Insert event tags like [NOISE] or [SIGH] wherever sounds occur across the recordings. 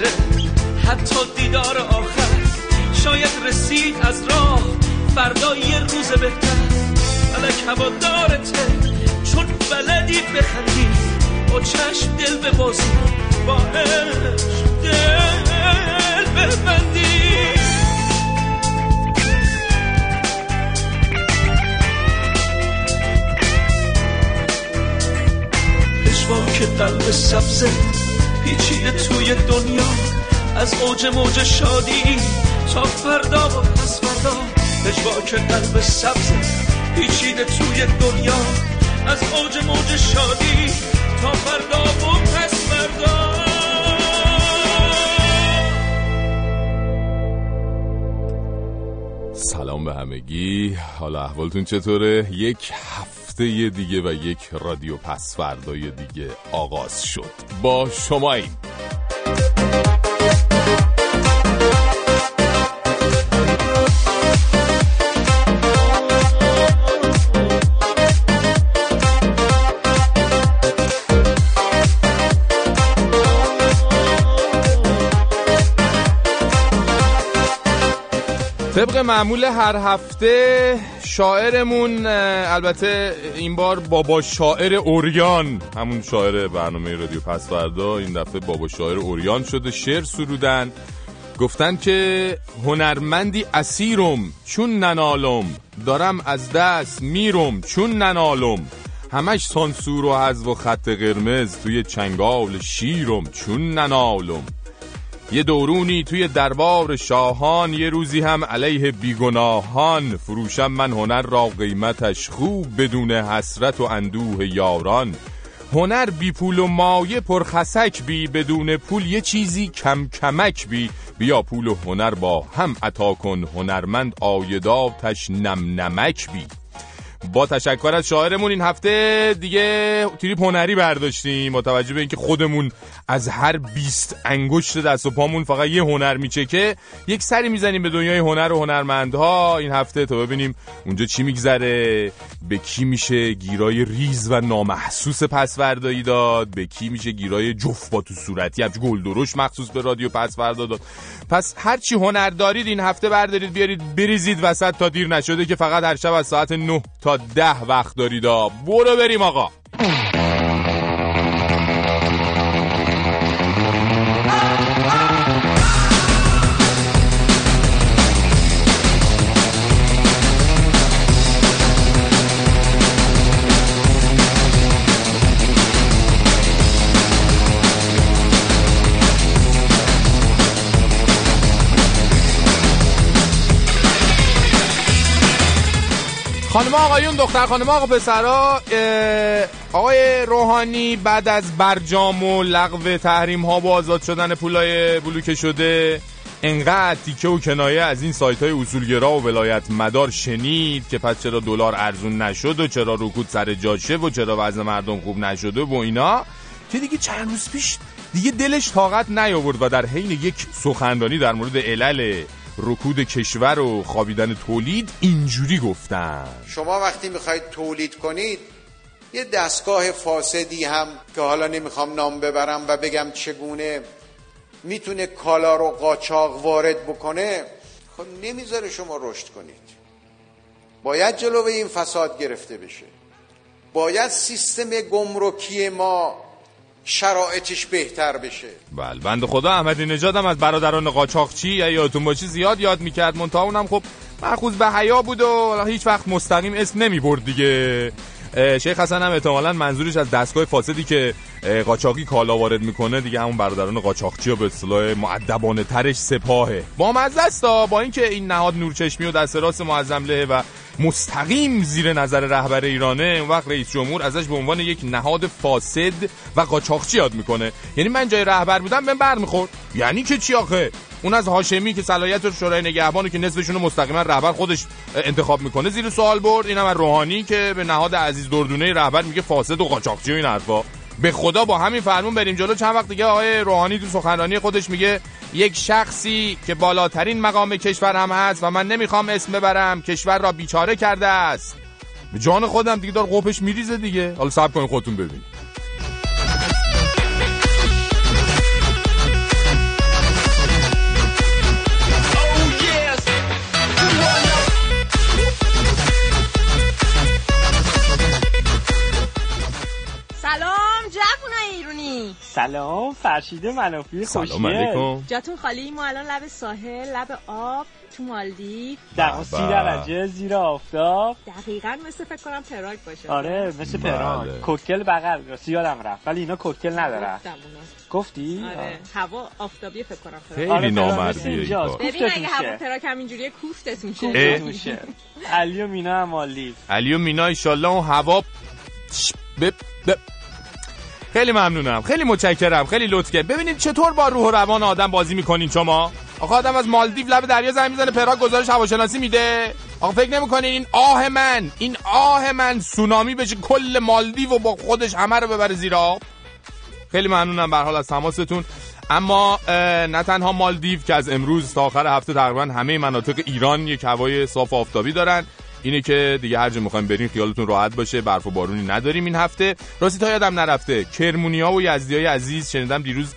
بشه حتی دیدار آخر شاید رسید از راه فردا یه روز بهتر. فلک هوادارته چون بلدی بخندی. با چشم دل ببازی با عشق دل ببندی. که قلب سبزه پیچیده توی دنیا. از اوج موج شادی تا فردا و پس فردا. که قلب سبزه پیچیده توی دنیا. از اوج موج شادی تا فردا و پس فردا. سلام به همگی. حالا احوالتون چطوره؟ یک هفته دیگه و یک رادیو پس فردای دیگه آغاز شد. با شما طبق معمول هر هفته شاعرمون البته این بار بابا شاعر اوریان همون شاعر برنامه رادیو پس فردا این دفعه بابا شاعر اوریان شده شعر سرودن. گفتن که هنرمندی اسیرم چون ننالم. دارم از دست میرم چون ننالم. همش سانسور و حذف و خط قرمز توی چنگال شیرم چون ننالم. یه دورونی توی دربار شاهان یه روزی هم علیه بیگناهان. فروشم من هنر را قیمتش خوب بدون حسرت و اندوه یاران. هنر بی پول و مایه پرخسک بی بدون پول یه چیزی کم کمک بی. بیا پول و هنر با هم عطا کن هنرمند آیداتش نم نمک بی. با تشکر از شاعرمون این هفته دیگه تریپ هنری برداشتیم متوجه به اینکه خودمون از هر 20 انگشت دست و پامون فقط یه هنر میچکه یک سری می‌زنیم به دنیای هنر و هنرمندها این هفته تا ببینیم اونجا چی میگذره به کی میشه گیرای ریز و نامحسوس پسوردایی داد به کی میشه گیرای جفت با تو صورتی همچه گل درش مخصوص به رادیو پسوردا داد. پس هرچی هنر دارید این هفته بردارید بیارید بریزید وسط تا دیر نشده که فقط هر شب از ساعت 9 تا ده وقت دارید برو بریم آقا. خانم آقایون دختر خانم آقا پسرا آقای روحانی بعد از برجام و لغو تحریم ها و آزاد شدن پولای بلوکه شده انقدر تیکه و کنایه از این سایت های اصولگرا و ولایت مدار شنید که پس چرا دلار ارزون نشد و چرا رکود سر جاشه و چرا وضع مردم خوب نشده و اینا. که دیگه چند روز پیش دیگه دلش طاقت نیاورد و در حین یک سخنرانی در مورد علل رکود کشور و خوابیدن تولید اینجوری گفتن. شما وقتی می‌خواید تولید کنید یه دستگاه فاسدی هم که حالا نمی‌خوام نام ببرم و بگم چگونه می‌تونه کالا رو قاچاق وارد بکنه خب نمی‌ذاره شما رشد کنید. باید جلوی این فساد گرفته بشه. باید سیستم گمرکی ما شرایطش بهتر بشه. بله بند خدا احمدی نژاد هم از برادران قاچاقچی یا یادتون باشی زیاد یاد می‌کرد. منتها اونم خب مخوض به حیا بود و هیچ وقت مستقیم اسم نمی‌برد دیگه. شیخ حسن هم احتمالا منظورش از دستگاه فاسدی که قاچاقی کالا وارد می‌کنه دیگه همون برادران قاچاقچی و به اصطلاح معدبانه ترش سپاهه. با مزه با اینکه این نهاد نورچشمی و دست راست معظم له و مستقیم زیر نظر رهبر ایرانه اون وقت رئیس جمهور ازش به عنوان یک نهاد فاسد و قاچاقچی یاد می‌کنه. یعنی من جای رهبر بودم بهم برمیخورد. یعنی که چی آخه؟ اون از هاشمی که صلاحیت شورای نگهبانو که نصفشون مستقیما رهبر خودش انتخاب می‌کنه زیر سوال برد. اینم از روحانی که به نهاد عزیز دردونه رهبر میگه فاسد و قاچاقچی و این حرفا. به خدا با همین فرمون بریم جلو. چند وقت دیگه آقای روحانی تو سخنرانی خودش میگه یک شخصی که بالاترین مقام کشور هم هست و من نمی‌خوام اسم ببرم کشور را بیچاره کرده است. به جان خودم دیگه دار قوپش میریزه دیگه. حالا صبر کنید خودتون ببینید. سلام فرشید منافی خوشیه. سلام علیکم. جاتون خالی ما الان لب ساحل لب آب تو مالدیو. در سی درجه زیر آفتاب. دقیقا مثل فکر کنم پراگ باشه. آره مثل پران بله. کوکتل بغل. یادم رفت. ولی اینا کوکتل نداره. گفتی؟ آره. هوا آفتابی فکر کنم پراگ. خیلی آره، نامردیه ببین اگه هوا شه. پراگ همینجوریه کوفتتون شه اه. میشه. علی و مینا هم علی و مینا ایشالله اون هوا ب- خیلی ممنونم. خیلی متشکرم. خیلی لطف ببینید چطور با روح و روان آدم بازی می‌کنین شما؟ آخه آدم از مالدیو لب دریا زمین می‌زنه پراگ گزارش هواشناسی میده. آخه فکر نمی‌کنین این آه من این آه من سونامی بشه کل مالدیو و با خودش همه رو ببره زیر آب؟ خیلی ممنونم به حال از تماستون. اما نه تنها مالدیو که از امروز تا آخر هفته تقریبا همه مناطق ایران یک هوای صاف آفتابی دارن. اینه که دیگه هر جا می‌خوایم برین خیالتون راحت باشه برف و بارونی نداریم این هفته. راستی تا یادم نرفته کرمونیا و یزدیای عزیز شنیدم دیروز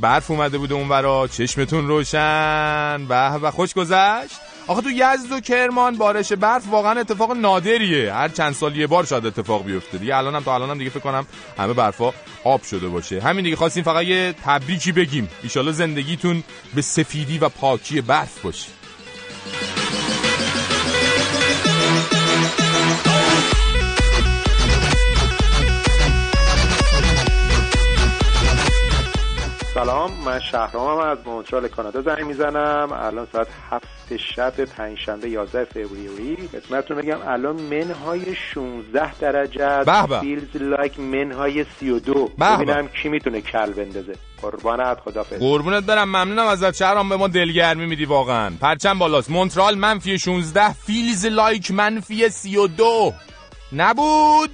برف اومده بوده اونورا چشمتون روشن. به و خوش گذشت. آخه تو یزد و کرمان بارش برف واقعا اتفاق نادریه. هر چند سال یه بار شاید اتفاق بیفته. دیگه الانم تا الانم دیگه فکر کنم همه برفا آب شده باشه. همین دیگه خواستیم فقط یه تبریکی بگیم. ایشالله زندگیتون به سفیدی و پاکی برف باشه. سلام من شهرامم از مونترال کانادا زنگ می‌زنم. الان ساعت هفت شب پنجشنبه 11 فوریه. خدمتتون بگم الان منهای 16 درجه است. feels like منهای 32 به به. ببینم کی می‌تونه کل بندازه. قربانت خدافظ قربونت برم ممنونم ازت. شهرام به ما دلگرمی میدی واقعا. پرچم بالاست. مونترال منفی 16 feels like منفی 32 نبود؟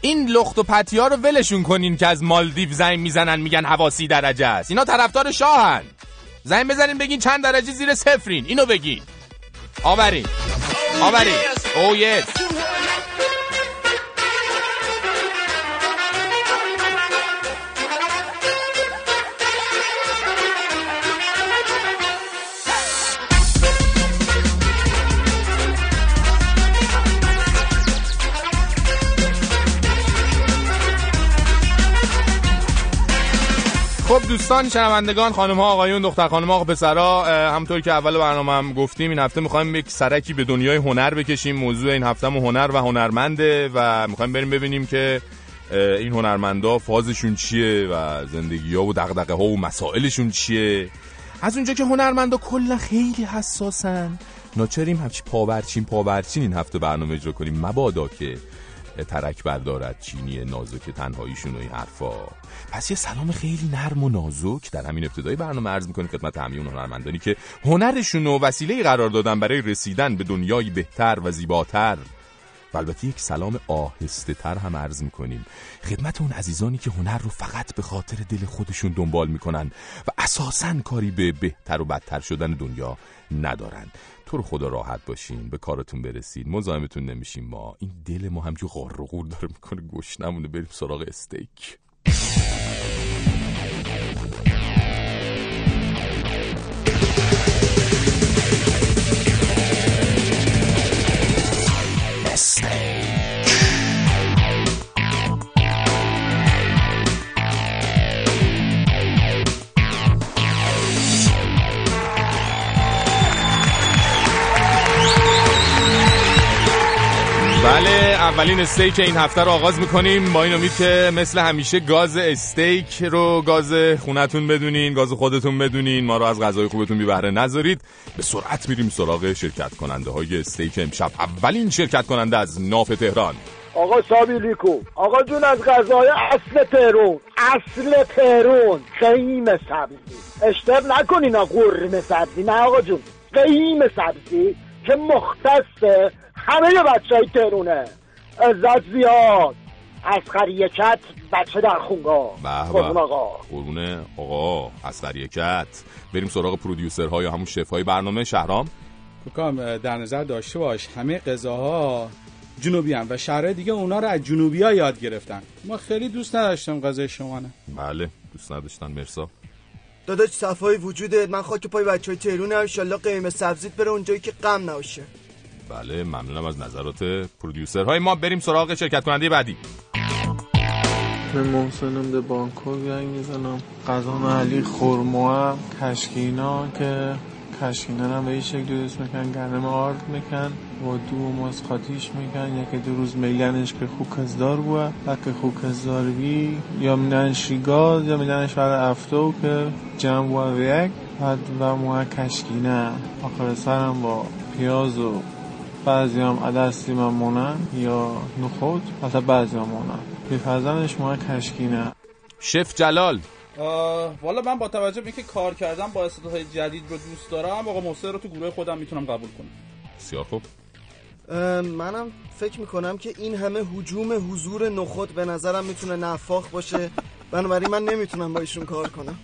این لخت و پتی ها رو ولشون کنین که از مالدیو زنگ می‌زنن میگن هوا سی درجه است. اینا طرفدار شاهن. زنگ بزنین بگین چند درجه زیر صفرین. اینو بگین. آورین. آورین. او یس خب دوستان شنوندگان خانم ها آقایون دختر خانم ها پسرا اه، همطور که اول برنامه هم گفتیم این هفته می‌خوایم یک سرکی به دنیای هنر بکشیم. موضوع این هفتهمون هنر و هنرمنده و می‌خوایم بریم ببینیم که این هنرمندا فازشون چیه و زندگی ها و دغدغه ها و مسائلشون چیه. از اونجا که هنرمندا کلا خیلی حساسن ناچاریم همچی پاورچین پاورچین این هفته برنامه اجرا کنیم. مبادا که ترک بردارد چینی نازک تنهاییشون و این حرفا. پس یه سلام خیلی نرم و نازک در همین ابتدای برنامه عرض می‌کنیم خدمت همه اون هنرمندانی که هنرشون و وسیله قرار دادن برای رسیدن به دنیایی بهتر و زیباتر. و البته یک سلام آهسته تر هم عرض می‌کنیم. خدمت اون عزیزانی که هنر رو فقط به خاطر دل خودشون دنبال می‌کنن و اساسا کاری به بهتر و بدتر شدن دنیا ندارن. تو رو خدا راحت باشین به کارتون برسید مزاحمتون نمیشیم ما. این دل ما همجور غار و غور داره می‌کنه گشنمونه بریم سراغ استیک. بله اولین استیک این هفته رو آغاز می‌کنیم. با این امید که مثل همیشه گاز استیک رو گاز خونتون بدونین گاز خودتون بدونین. ما رو از غذای خوبتون بی بهره نذارید. به سرعت میریم سراغ شرکت کننده های استیک امشب. اولین شرکت کننده از ناف تهران. آقا سابی لیکو آقا جون از غذای اصل تهرون اصل تهرون قیم سبزی. اشتب نکنین قرم سبزی. نه آقا جون. قیم سبزی که مختص همه بچه های تهرونه عزت زیاد از خریکت بچه در خونگاه. به قربون آقا. قربون آقا. از کت. بریم سراغ پرودیوسر های همون شف های برنامه. شهرام. کام در نظر داشته باش. همه غذاها جنوبی هم و شهرهای دیگه اونا رو از جنوبی ها یاد گرفتن. ما خیلی دوست نداشتم غذای شما نه بله دوست نداشتن. مرسا. داداش صفای وجودت من خاک پای بچه های تهرون انشالله قیمه سبزیت بره اونجایی که غم نباشه. بله ممنونم از نظرات پرودیوسر های ما. بریم سراغ شرکت کننده بعدی. اسم محسنم به بانکوک زنگ می‌زنم. غذا محلی خورما کشکینا که کشکینا هم به این شکل درست میکن گرم آرد میکن و دو مسخاتیش میکن یکی دو روز میلنش که خوکزدار بود و که خوکزدار بی یا میدنش گاز یا میدنش برای افتو که جمع بود یک و مو کشکینه آخر سرم با پیاز و بعضی هم عدستی من مونن یا نخود حتی بعضی هم مونن میپزنش ماه کشکینه شف جلال. والا من با توجه به اینکه کار کردم با استعدادهای جدید رو دوست دارم آقا محسن رو تو گروه خودم می‌تونم قبول کنم. بسیار خوب. منم فکر می‌کنم که این همه حجوم حضور نخود به نظرم می‌تونه نفاق باشه. بنابراین من نمی‌تونم با ایشون کار کنم.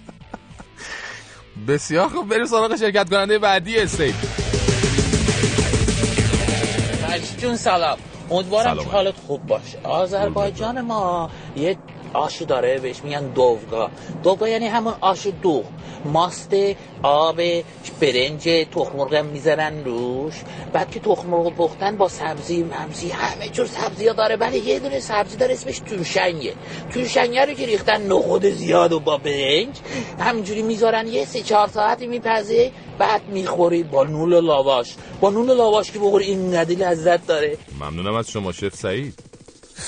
بسیار خوب. بریم سراغ شرکت کننده بعدی استیک جون سلام. امیدوارم. که حالت خوب باشه. آذربایجان ما یه آشی داره بهش میگن دووگا دووگا یعنی همون آش دوغ. ماست آب برنج تخم مرغ هم می‌زنن روش. بعد که تخم مرغ پختن با سبزی ممزی همه جور سبزی ها داره ولی یه دونه سبزی داره اسمش توشنگه توشنگه رو که ریختن نخود زیاد و با برنج. همینجوری می‌ذارن یه سه چهار ساعتی میپزه بعد می‌خوری با نون لاواش. با نون لاواش که بخوری اینقدر لذت داره. ممنونم از شما شف سعید.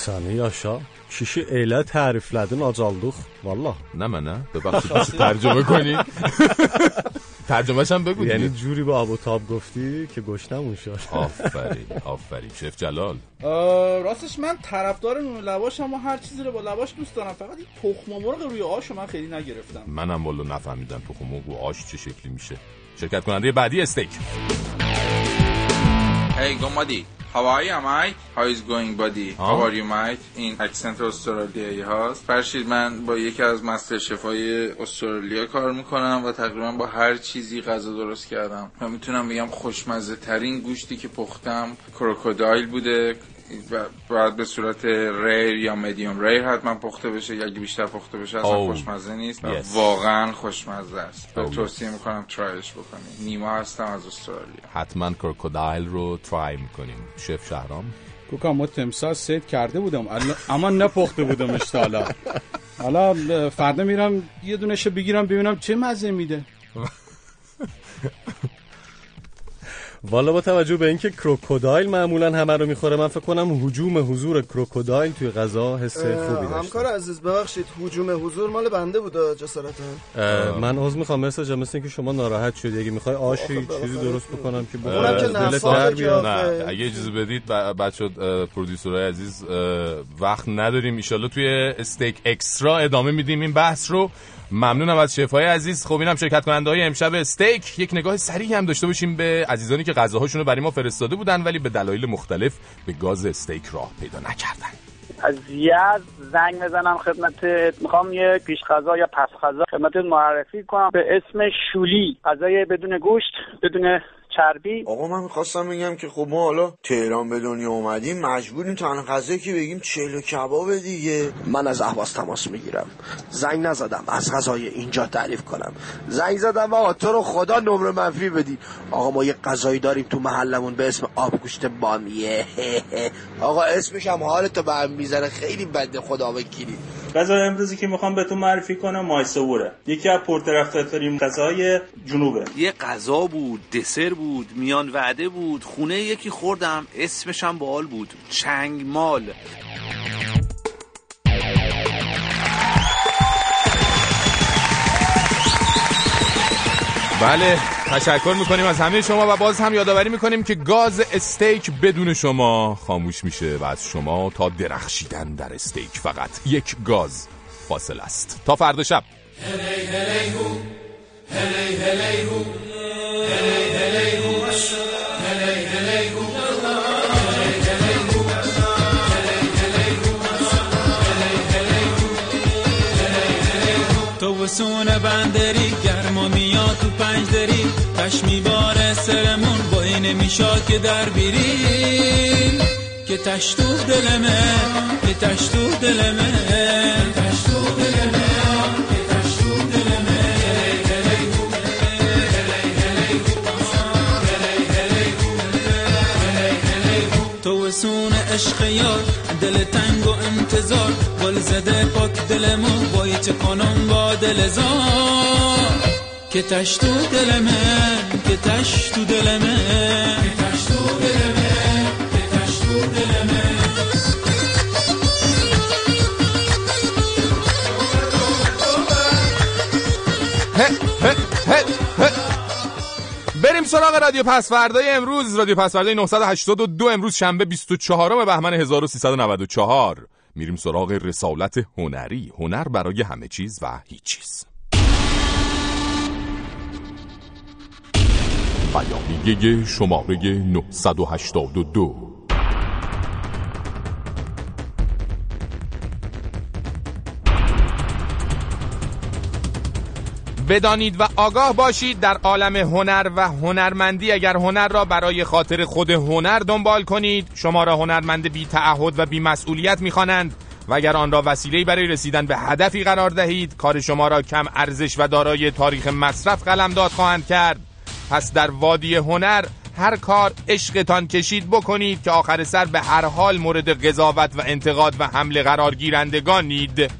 Səni yaşa. Kişi elə təriflədin acaldıq. Vallah. نه من نه ببخشید میشه ترجمه کنی ترجمهش هم بگو یعنی. جوری با ابوتاب گفتی که گشتمون شد آفرین آفرین شف جلال راستش من طرفدار نون لواشم و هر چیزی رو با لواش دوست دارم فقط این تخم مرغ روی آش رو من خیلی نگرفتم منم والا نفهمیدم تخم مرغ و آش چه شکلی میشه شرکت کننده بعدی استیک Hey, Gomadi. How are you, mate? How is going, buddy? How are you, mate? این اکسنت استرالیایی هاست. فرشید من با یکی از مستر شفای استرالیا کار می‌کنم و تقریبا با هر چیزی غذا درست کردم و می‌تونم بگم خوشمزه ترین گوشتی که پختم کروکودایل بوده باید به صورت ریر یا مدیوم ریر حتما پخته بشه. یا اگه بیشتر پخته بشه اصلا Oh. خوشمزه نیست. Yes. واقعا خوشمزه است. Oh. توصیه می‌کنم ترایش بکنید نیما هستم از استرالیا. حتما کروکودایل رو ترای می‌کنیم. شف شهرام. کوکا ما تمساح سید کرده بودم. الا- اما نپخته بودمش تا حالا. فردا میرم یه دونشه بگیرم ببینم چه مزه میده. [LAUGHS] والا با توجه به اینکه کروکودایل معمولا همه رو می‌خوره من فکر کنم حجوم حضور کروکودایل توی غذا حس خوبی داشت همکار عزیز ببخشید حجوم حضور مال بنده بود جسارتا. من عذر می‌خوام مثل جا مثل اینکه شما ناراحت شدی. اگه می‌خوای آشی چیزی درست بکنم که دلت در بیاد. نه اگه اجازه بدید بچه پرودیسورهای عزیز وقت نداریم. ایشالله توی استیک اکسترا ادامه میدیم. این بحث رو ممنونم از شفای عزیز. خب اینم شرکت کننده های امشب استیک. یک نگاه سریع هم داشته باشیم به عزیزانی که غذاهاشون رو برای ما فرستاده بودن ولی به دلایل مختلف به گاز استیک راه پیدا نکردن. از یزد زنگ بزنم خدمتت. می‌خوام یه پیش غذا یا پس غذا خدمتت معرفی کنم. به اسم شولی. غذای بدون گوشت بدون چربی؟ آقا من می‌خواستم بگم که خب ما حالا تهران به دنیا اومدیم مجبوریم تنها غذایی که بگیم چلو کباب دیگه. من از اهواز تماس می‌گیرم. زنگ نزدم از غذای اینجا تعریف کنم. زنگ زدم آقا تو رو خدا نمره منفی بدی آقا ما یه غذایی داریم تو محلمون به اسم آبگوشت بامیه. [LAUGHS] آقا اسمش هم حالتو به هم می‌زنه. خیلی بده خدا وکیلی غذای امروزی که می‌خوام بهتون معرفی کنم مایسوره یکی از پرطرفدارترین غذای جنوبه. یه غذا بود دسر بود میان وعده بود خونه یکی خوردم اسمش هم باحال بود چنگمال. بله تشکر می‌کنیم از همه شما و باز هم یادآوری می‌کنیم که گاز استیک بدون شما خاموش میشه و از شما تا درخشیدن در استیک فقط یک گاز فاصل است. تا فردا شب. گرما میاد تو پنج دری تش میباره سرمون با این میشا که در بیری که تش تو دلمه که تش تو دلمه تو عشق یار دل تنگ و انتظار. گل زده پاک دلمو بای چه کنم با دل زار. که تش تو دل من که تش تو دل من. که تش تو دل من که تش تو دل من. هه، هه، هه، هه. بریم سراغ رادیو پسوردای امروز. رادیو پسوردای 982 امروز شنبه 24 بهمن 1394 میریم سراغ رسالت هنری. هنر برای همه چیز و هیچ چیز. بیانیه شماره 982 بدانید و آگاه باشید در عالم هنر و هنرمندی. اگر هنر را برای خاطر خود هنر دنبال کنید شما را هنرمند بی تعهد و بی مسئولیت می‌خوانند. و اگر آن را وسیله برای رسیدن به هدفی قرار دهید کار شما را کم ارزش و دارای تاریخ مصرف قلمداد خواهند کرد. پس در وادی هنر هر کار عشقتان کشید بکنید که آخر سر به هر حال مورد قضاوت و انتقاد و حمله قرار گیرندگانید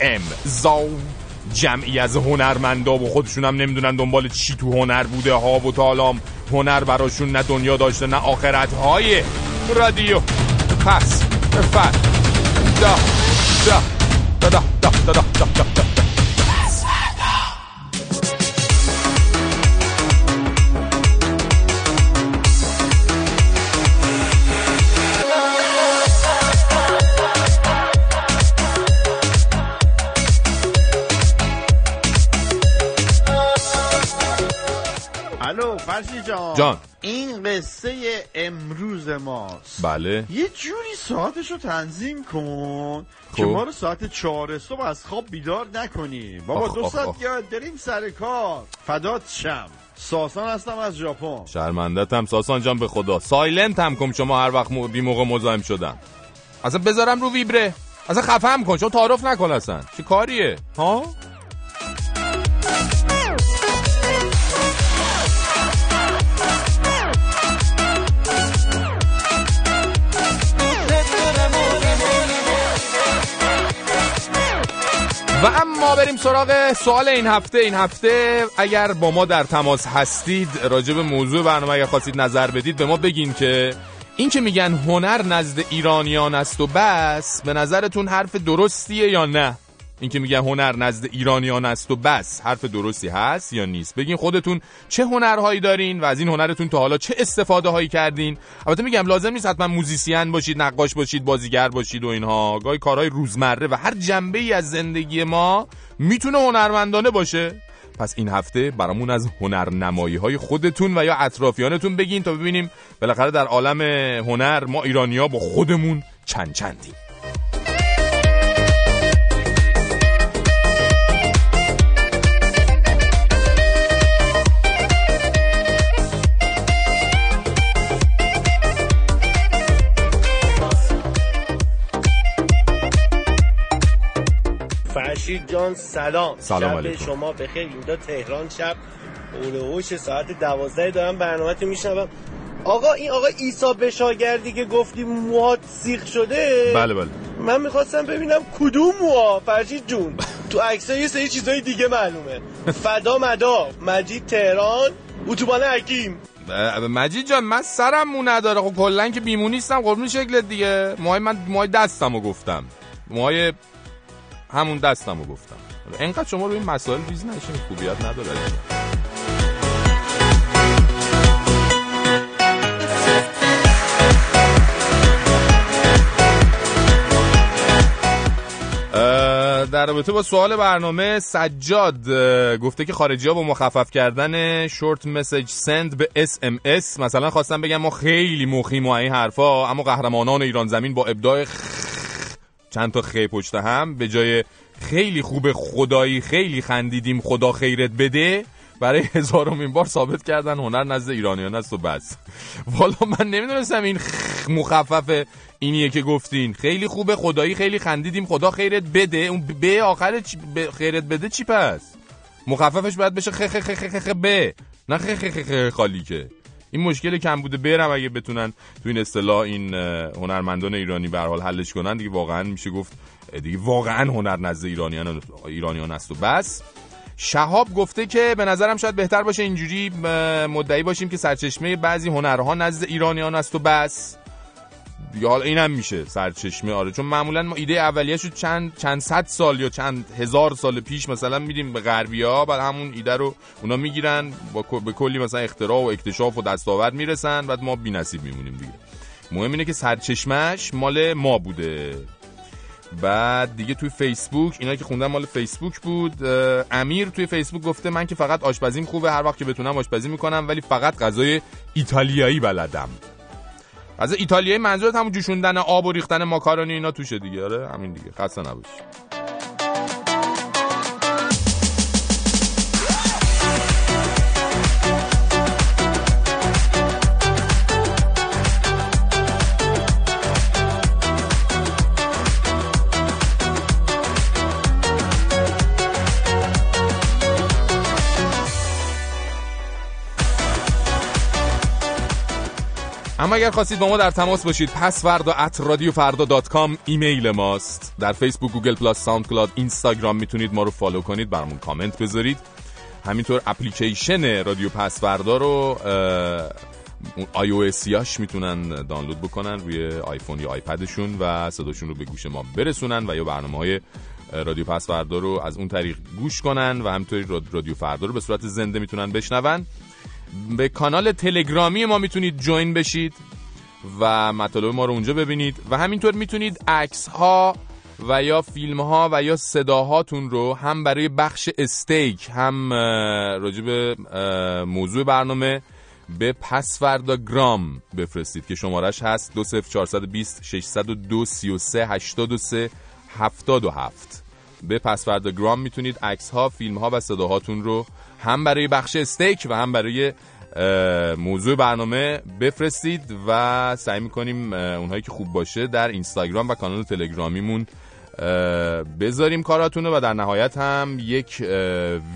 امضا جمعی از هنرمندا و خودشونم نمی‌دونن دنبال چی تو هنر بوده ها و تالام هنر براشون نه دنیا داشته نه آخرت های رادیو. پس فر دا دا دا دا دا دا, دا. فرشی جان جان. این قصه امروز ماست. بله. یه جوری ساعتشو تنظیم کن که خب. ما رو ساعت چهار صبح از خواب بیدار نکنی بابا آخ، دو ساعت. یاد بریم سر کار. فدات شم. ساسان هستم از ژاپن. شرمندتم ساسان جان به خدا. سایلنت هم کن. شما هر وقت بی موقع مزاحم شدم. اصلا بذارم رو ویبره. اصلا خفم کن. چون تعارف نکن اصلا. چه کاریه؟ ها؟ بریم سراغ سوال این هفته. این هفته اگر با ما در تماس هستید راجع به موضوع برنامه اگر خواستید نظر بدید به ما بگین که این که میگن هنر نزد ایرانیان است و بس به نظرتون حرف درستیه یا نه؟ این که میگن هنر نزد ایرانیان است و بس حرف درستی هست یا نیست؟ بگین خودتون چه هنرهایی دارین و از این هنرتون تا حالا چه استفاده هایی کردین؟ البته میگم لازم نیست حتما موزیسین باشید نقاش باشید بازیگر باشید و اینها. گاهی کارهای روزمره و هر جنبه ای از زندگی ما می‌تونه هنرمندانه باشه. پس این هفته برامون از هنرنمایی های خودتون و یا اطرافیانتون بگین تا ببینیم بالاخره در عالم هنر ما ایرانیا با خودمون چند چندیم. فرشید جان. سلام. سلام شب علیکم. شما بخیر. اینجا تهران شب. هوش ساعت دوازده دارم برنامه تو میشنوم. آقا این آقا ایسا بشاگردی که گفتی موهات سیخ شده. بله بله. من می‌خواستم ببینم کدوم موها. فرشید جون تو عکس یه سری چیزای دیگه معلومه. فدا مدا مجید تهران اتوبان حکیم. مجید جان من سرم مو نداره. خب کلا که بیمو نیستم قربون شکلت دیگه. موهای من موهای دستمو گفتم. موهای همون دستمو گفتم. انقدر شما روی این مسائل ریز نشین خوبیت نداره. در رابطه با سوال برنامه سجاد گفته که خارجی ها با مخفف کردن شورت مسیج سند به SMS مثلا خواستم بگم ما خیلی مخیم و این حرفا اما قهرمانان ایران زمین با ابداع چند تا خی پشت هم. به جای خیلی خوب خدایی خیلی خندیدیم خدا خیرت بده برای هزارمین بار ثابت کردن هنر نزد ایرانیان است و بس. والا من نمی‌دونستم این مخفف اینیه که گفتین. خیلی خوبه خدایی خیلی خندیدیم خدا خیرت بده. اون به آخر خیرت بده چی پس؟ مخففش باید بشه خ خ خ خ خ ب. نه خ خ خ خ خالی که. این مشکل کم بوده برم اگه بتونن تو این اصطلاح این هنرمندان ایرانی به حال حلش کنن. دیگه واقعا میشه گفت دیگه واقعا هنر نزد ایرانیان ایرانیان است و بس. شهاب گفته که به نظرم شاید بهتر باشه اینجوری مدعی باشیم که سرچشمه بعضی هنرها نزد ایرانیان است و بس. حالا اینم میشه سرچشمه آره. چون معمولا ما ایده اولیه‌شو رو چند چند صد سال یا چند هزار سال پیش مثلا میدیم به غربیا بعد همون ایده رو اونا می‌گیرن با به کلی مثلا اختراع و اکتشاف و دستاورد می‌رسن بعد ما بی‌نصیب میمونیم دیگه. مهم اینه که سرچشمش مال ما بوده. بعد دیگه توی فیسبوک اینا که خوندن مال فیسبوک بود امیر توی فیسبوک گفته من که فقط آشپزیم خوبه هر وقت که بتونم آشپزی می‌کنم ولی فقط غذای ایتالیایی بلدم. از ایتالیایی منظورت همون جوشوندن آب و ریختن ماکارونی اینا توشه دیگه. آره همین دیگه. خسته نباش اما اگر خواستید با ما در تماس باشید پس فردا at ایمیل ماست. در فیسبوک گوگل پلاس ساوند کلاد اینستاگرام می‌تونید ما رو follow کنید برامون کامنت بذارید. همینطور اپلیکیشن رادیو پس فردا رو iOS یاش می‌تونن دانلود بکنن روی آیفون یا آیپدشون و صداشون رو به گوش ما برسونن و یا برنامه های رادیو پس فردا رو از اون طریق گوش کنن و همینطوری راد- رادیو فردا رو به صورت زنده می‌تونن بشنون. به کانال تلگرامی ما می‌تونید جوین بشید و مطالب ما رو اونجا ببینید و همینطور می‌تونید عکس ها و یا فیلم ها و یا صداهاتون رو هم برای بخش استیک هم اه، موضوع برنامه به پسوردا گرام بفرستید که شمارش هست 20420 602 33 83 77 به پسورد گرام می‌تونید عکس ها فیلم ها و صداهاتون رو هم برای بخش استیک و هم برای موضوع برنامه بفرستید و سعی می‌کنیم اونهایی که خوب باشه در اینستاگرام و کانال تلگرامیمون بذاریم کاراتون و در نهایت هم یک اه،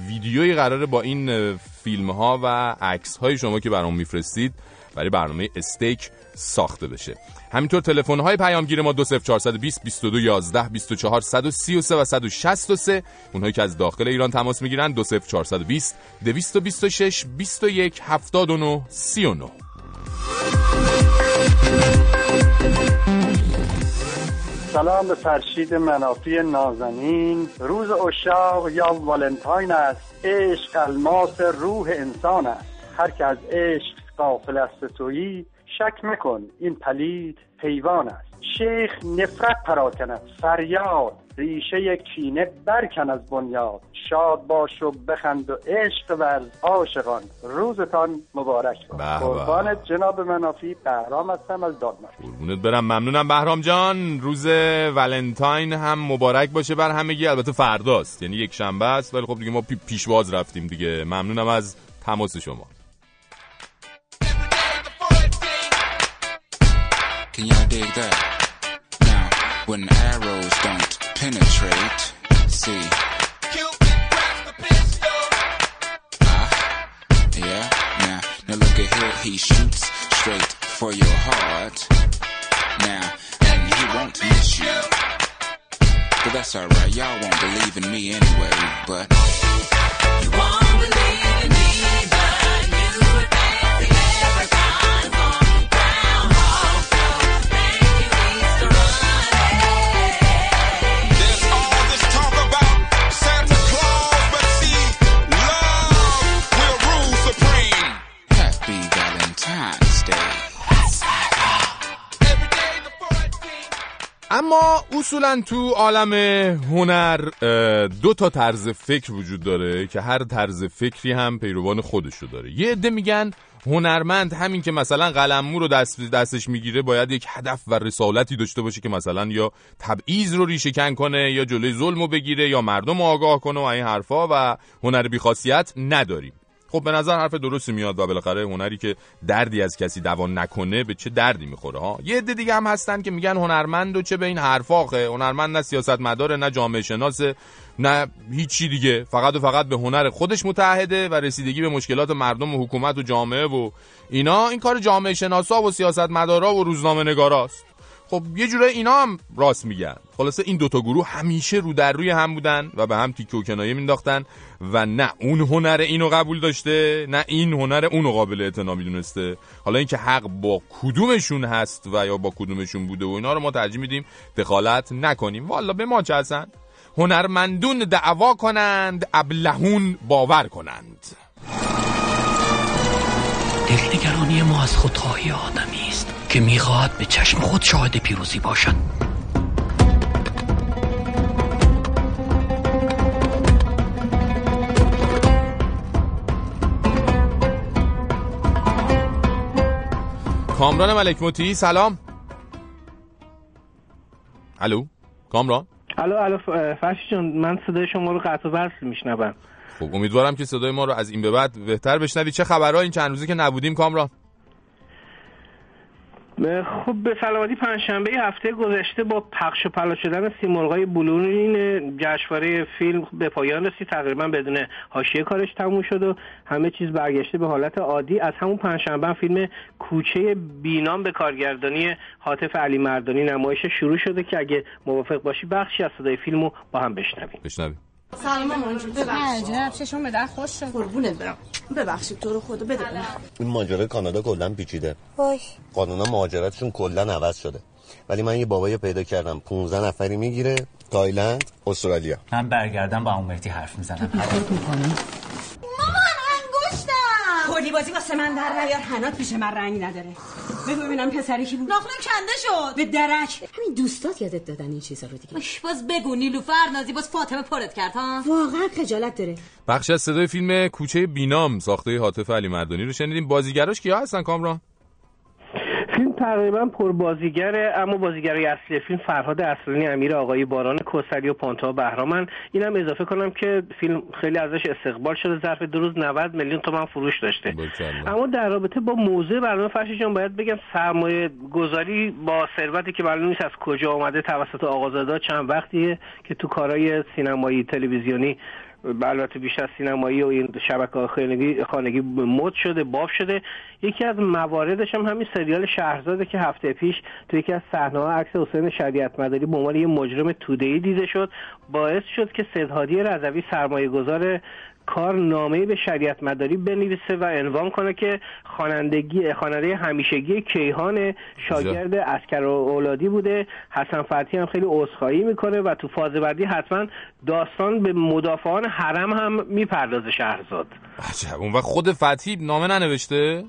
ویدیویی قراره با این فیلم ها و عکس های شما که برام میفرستید برای برنامه استیک ساخته بشه. همینطور تلفن های پیامگیر ما 20420 22 11 24 133 و 163 اونهایی که از داخل ایران تماس می‌گیرن 20420 226 21 79 39 سلام به فرشید منافی نازنین. روز اشاق یا والنتاین است. عشق الماس روح انسان است. هر که از عشق غافل است تویی شک مکن این پلید حیوان است. شیخ نفرت پراکند فریاد. ریشه کینه برکن از بنیاد. شاد باش و بخند و عشق ورز عاشقان. روزتان مبارک باد به به. قربان جناب منافی بهرام هستم از دادمر. قربونت برم ممنونم. بهرام جان روز ولنتاین هم مبارک باشه بر همگی. البته فرداست یعنی یک شنبه است ولی خب دیگه ما پی- پیشواز رفتیم دیگه. ممنونم از تماس شما. Can y'all dig that? Now, when arrows don't penetrate, see. Ah, yeah, now, now look at here, he shoots straight for your heart. Now, and he won't miss you. But that's alright, y'all won't believe in me anyway, but. You اصولا تو عالم هنر دو تا طرز فکر وجود داره که هر طرز فکری هم پیروان خودشو داره. یه عده میگن هنرمند همین که مثلا قلممو رو دست دستش می‌گیره باید یک هدف و رسالتی داشته باشه که مثلا یا تبعیض رو ریشه کن کنه یا جلوی ظلم رو بگیره یا مردم رو آگاه کنه و این حرفا و هنر بیخاصیت نداریم. خب به نظر حرف درستی میاد و بالاخره هنری که دردی از کسی دوا نکنه به چه دردی می‌خوره ها؟ یه عده دیگه هم هستن که میگن هنرمند و چه به این حرفاخه. هنرمند نه سیاستمدار نه جامعه شناسه نه هیچی دیگه. فقط و فقط به هنر خودش متحده و رسیدگی به مشکلات مردم و حکومت و جامعه و اینا. این کار جامعه شناسا و سیاستمدارا و روزنامه نگاراست خب یه جوره اینا هم راست میگن. خلاصه این دوتا گروه همیشه رو در روی هم بودن و به هم تیکه و کنایه مینداختن و نه اون هنر اینو قبول داشته نه این هنر اونو قابل اعتنا می‌دونسته. حالا اینکه حق با کدومشون هست و یا با کدومشون بوده و اینا رو ما ترجیح میدیم دخالت نکنیم. والا به ما چه هستن هنرمندون دعوا کنند ابلهون باور کنند. دلنگرانی ما از خودخواهی آدمی است. که می‌خواهد به چشم خود شاهد پیروزی باشد. کامران ملک موتی سلام. الو کامران. الو الو فرشی جان من صدای شما رو قطع و وصل میشنوم. خب امیدوارم که صدای ما رو از این به بعد بهتر بشنوی. چه خبرها؟ این چند روزی که نبودیم کامران. خب به سلامتی پنجشنبه هفته گذشته با پخش و پلا شدن سیمرغای بلورین جشنواره فیلم به پایان رسید. تقریبا بدون حاشیه کارش تموم شد و همه چیز برگشته به حالت عادی. از همون پنجشنبه فیلم کوچه بینام به کارگردانی حاطف علی مردانی نمایش شروع شده که اگه موافق باشی بخشی از صدای فیلمو با هم بشنویم. بشنویم. سلام مامان جون ببخشید. عجب چشم به در خوش شد. قربونت برم. ببخشید تو رو خدا بده. این ماجرای کانادا کلا پیچیده. باش. قانونا مهاجرتشون کلا عوض شده. ولی من یه بابایی پیدا کردم. 15 نفری می‌گیره. تایلند استرالیا. من برگردم با اون مهدی حرف می‌زنم. بازی واسه من در نیار. هنات پیش من رنگ نداره. بگو ببینم پسری کی بود. ناخنم کنده شد. به درک. همین دوستات یادت دادن این چیزا رو دیگه. باش باز بگو نیلوفر نازی باز فاطمه پرت کرد ها؟ واقعا خجالت داره. بخش از صدای فیلم کوچه بینام ساخته حاطف علی مردانی رو شنیدیم. بازیگراش کیا هستن کامران؟ تقریبا پر بازیگره اما بازیگرای اصلی فیلم فرهاد اصلانی امیر آقای باران کوسری و پانتا بهرامن. اینم اضافه کنم که فیلم خیلی ازش استقبال شده. ظرف دو روز 90 میلیون تومان فروش داشته. اما در رابطه با موضوع برنامه فرشی جان باید بگم سرمایه گذاری با ثروتی که معلوم نیست از کجا آمده توسط آقازاده چند وقتیه که تو کارهای سینمایی تلویزیونی البته بیش از سینمایی و این شبکه خانگی خانگی مد شده باف شده. یکی از مواردش هم همین سریال شهرزاده که هفته پیش تو یکی از صحنه ها عکس حسین شریعت مداری به عنوان یه مجرم توده‌ای دیده شد. باعث شد که سدهادی رضوی سرمایه گذار کار نامه به شریعت مداری بنویسه و عنوان کنه که خوانندگی خواننده همیشگی کیهان شاگرد اسکر و اولادی بوده. حسن فتحی هم خیلی عذرخواهی می‌کنه و تو فاز بعدی حتما داستان به مدافعان حرم هم می‌پردازه شهرزاد. عجب. اون وقت خود فتحی نامه ننوشته؟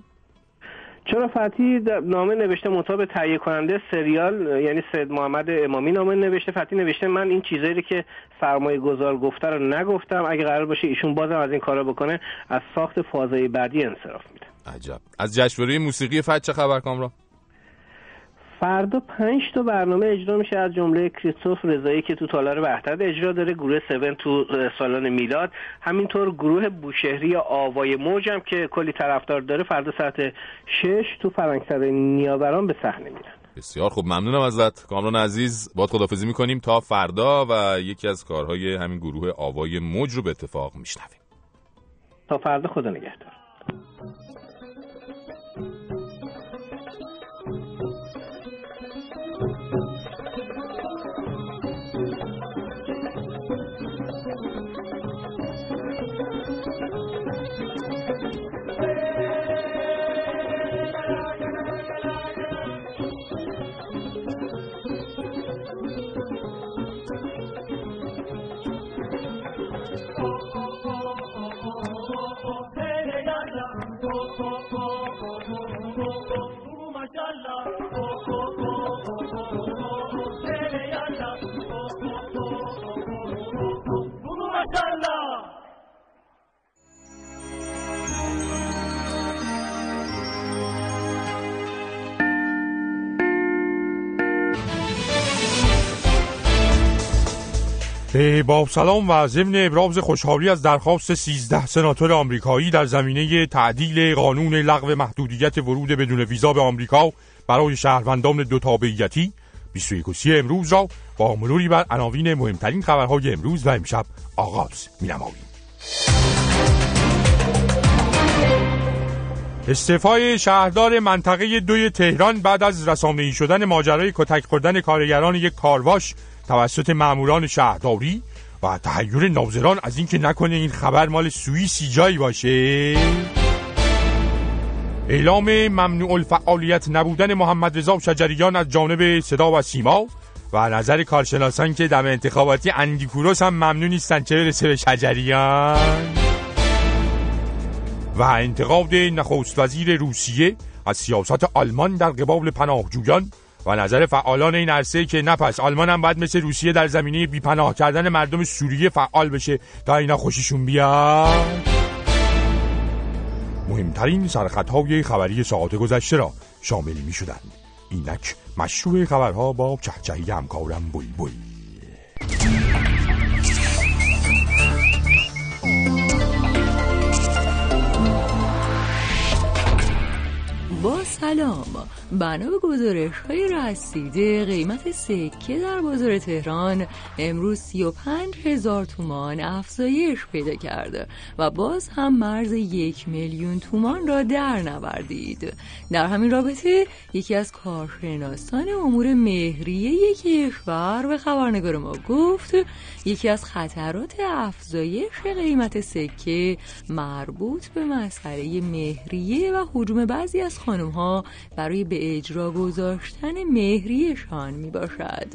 چرا فتحی در- نامه نوشته مطابق تهیه کننده سریال یعنی سید محمد امامی نامه نوشته؟ فتحی نوشته من این چیزایی که سرمایه گذار گفته رو نگفتم. اگه قرار باشه ایشون بازم از این کارا بکنه از ساخت فازهای بعدی انصراف میده. عجب. از جشنواره موسیقی فت چه خبر کامران فردا پنج تا برنامه اجرا میشه از جمله کریستوف رضایی که تو تالار وحدت اجرا داره گروه سون تو سالن میلاد. همینطور گروه بوشهری آوای موج هم که کلی طرفدار داره فردا ساعت شش تو فرنگسرای نیاوران به صحنه میرن. بسیار خوب ممنونم ازت. کامران عزیز باد خدافزی می‌کنیم تا فردا و یکی از کارهای همین گروه آوای موج رو به اتفاق میشنویم. تا فردا خدا نگهدار. با سلام و ضمن ابراز خوشحالی از درخواست 13 سناتور آمریکایی در زمینه تعدیل قانون لغو محدودیت ورود بدون ویزا به آمریکا برای شهروندان دو تابعیتی 21 و 30 امروز را با مروری بر عناوین مهمترین خبرهای امروز و امشب آغاز می‌نماییم. استعفای شهردار منطقه دوی تهران بعد از رسانه‌ای شدن ماجرای کتک خوردن کارگران یک کارواش توسط ماموران شهرداری و تحیر ناظران از اینکه نکنه این خبر مال سوئیسی جایی باشه. اعلام ممنوع الفعالیت نبودن محمد رضا شجریان از جانب صدا و سیما و نظر کارشناسان که دم انتخاباتی اندیکوروس هم ممنون نیستن چه برسه به شجریان. و انتقاد نخست وزیر روسیه از سیاست آلمان در قبال پناهجویان و نظر فعالان این عرصه که نپس آلمان هم باید مثل روسیه در زمینه بیپناه کردن مردم سوریه فعال بشه تا اینا خوششون بیاد مهمترین سرخطهای خبری ساعت گذشته را شامل می شدند اینک مشروع خبرها با چهچهی همکارم بوی بوی سلام. بنا به گزارش های رسیده قیمت سکه در بازار تهران امروز 35 هزار تومان افزایش پیدا کرده و باز هم مرز یک میلیون تومان را در نوردید. در همین رابطه یکی از کارشناسان امور مهریه کشور به خبرنگار ما گفت یکی از خطرات افزایش قیمت سکه مربوط به مسئله مهریه و حجوم بعضی از خانم ها برای به اجرا گذاشتن مهریشان می باشد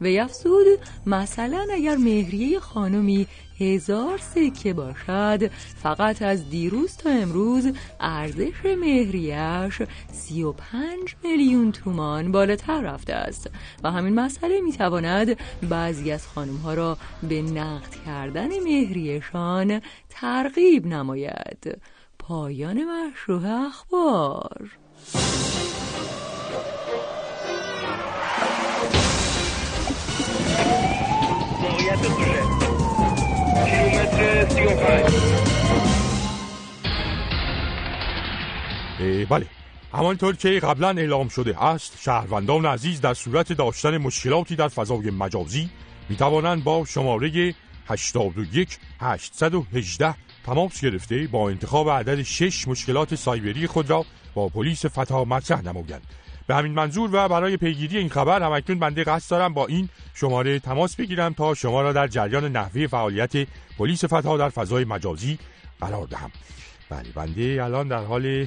و افزود مثلا اگر مهریه خانمی هزار سکه باشد فقط از دیروز تا امروز ارزش مهریش سی و پنج میلیون تومان بالاتر رفته است و همین مسئله می‌تواند بعضی از خانم ها را به نقد کردن مهریشان ترغیب نماید. پایان مشروع اخبار. کیلومتر سی و پنج اه، بله. همانطور که قبلا اعلام شده است شهروندان عزیز در صورت داشتن مشکلاتی در فضای مجازی می توانند با شماره 81 818 تماس گرفته با انتخاب عدد 6 مشکلات سایبری خود را با پلیس فتا مطرح نمایند به همین منظور و برای پیگیری این خبر همکنون بنده قصد دارم با این شماره تماس بگیرم تا شما را در جریان نحوه فعالیت پلیس فتا در فضای مجازی قرار دهم. بله بنده الان در حال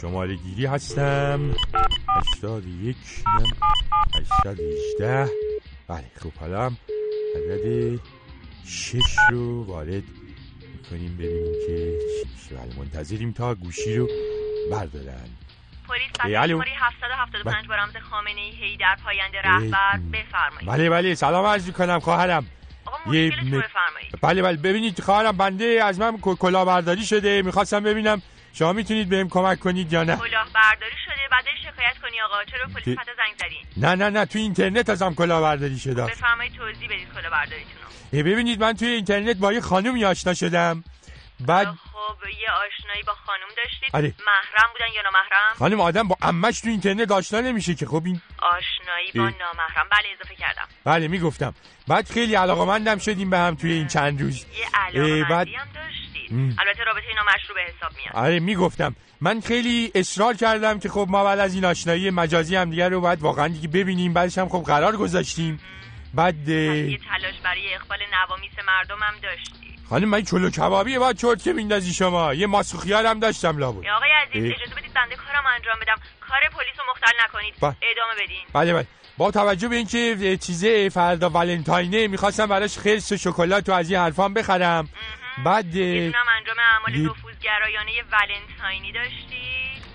شماره گیری هستم 81 818 بله خب حالا عدد 6 رو وارد می‌کنیم ببینیم که بله منتظریم تا گوشی رو بردارن. پلیس. شماره 775 با رمز خامنه ای هی در پاینده رهبر بفرمایید. بله بله. سلام عرض می‌کنم خواهرم. یه م- بله بله. ببینید خواهرم بنده از من کلاهبرداری شده. می‌خواستم ببینم شما می‌تونید بهم کمک کنید یا نه. کلاه برداری شده بعدش شکایت کنی آقا. چرا پلیس فتا زنگ زدین نه نه نه. تو اینترنت ازم کلاهبرداری شده. بفرمایید توضیح بدید کلاه برداریتون رو اه، ببینید من توی اینترنت با یه خانومی آشنا شدم. بعد خب یه آشنایی با خانم داشتید. آره. محرم بودن یا نامحرم؟ خانم آدم با امش تو اینترنت آشنا نمیشه که خب این آشنایی با. نامحرم. بله اضافه کردم. بله می‌گفتم. بعد خیلی علاقمندم شدیم به هم توی این چند روز. یه علاقه بعد هم داشتید. ام. البته رابطه نامشروع به حساب میاد. آره می‌گفتم. من خیلی اصرار کردم که خب ما بعد از این آشنایی مجازی هم دیگه رو باید واقعا دیگه ببینیم. بعدش هم خب قرار گذاشتیم. بعد یه تلاش برای اقبال نوامیس مردم هم داشتی خانم من چلو کبابی با چرت که میندازی شما. یه ماسو خیار هم داشتم لابد. آقای عزیز اه. اجازه بدید بنده کارم انجام بدم. کار پلیس رو مختل نکنید. با- ادامه بدین. بله بله. با توجه به اینکه چیزه فردا ولنتاینه می‌خواستم براش خرس و شکلات و از این حرفام بخرم. بعد اه، می‌دونم انجام اعمال نفوذگرایانه ولنتاینی داشتی؟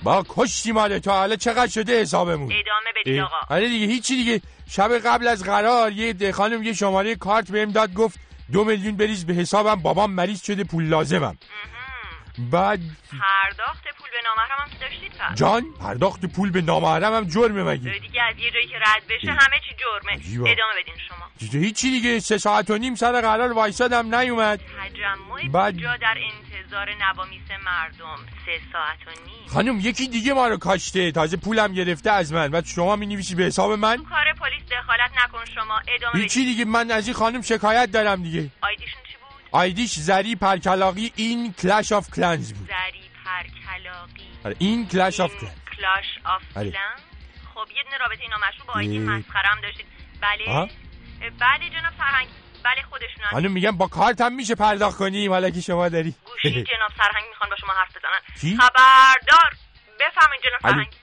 با کشتی ماله تا حالا چقدر شده حسابمون؟ ادامه بدید آقا. آره دیگه هیچی دیگه. شب قبل از قرار یه خانم یه شماره کارت بهم داد گفت دو میلیون بریز به حسابم بابام مریض شده پول لازمم. بعد پرداخت پول به نامحرم هم که داشتید پس؟ جان پرداخت پول به نامحرم هم جرمه مگه دیگه از یه جایی که رد بشه همه چی جرمه. عجیبا. ادامه بدین شما. دیگه هیچی دیگه. سه ساعت و نیم سر قرار وایسادم نیومد. تجمع بعد- پوجا در انتظار نوامیس مردم. سه ساعت و نیم. خانم یکی دیگه ما رو کاشته. تازه پولم گرفته از من. بعد شما می نویسی به حساب من؟ کار پلیس دخالت نکن شما. ادامه هیچی دیگه. من از این خانم شکایت دارم دیگه. ID شون ID ش زری پرکلاغی این Clash of Clans بود زری پرکلاغی آره، این Clash of Clans Clash of آره. Clan خب یه دونه رابطه اینا مشروع با آیدی. مسخره هم داشتید بله بله جناب سرهنگ بله خودشون خانم میگم با کارت هم میشه پرداخت کنیم حالا که شما داری گوشی جناب سرهنگ می‌خوان با شما حرف بزنن کی؟ خبردار بفهمین جناب الو. سرهنگ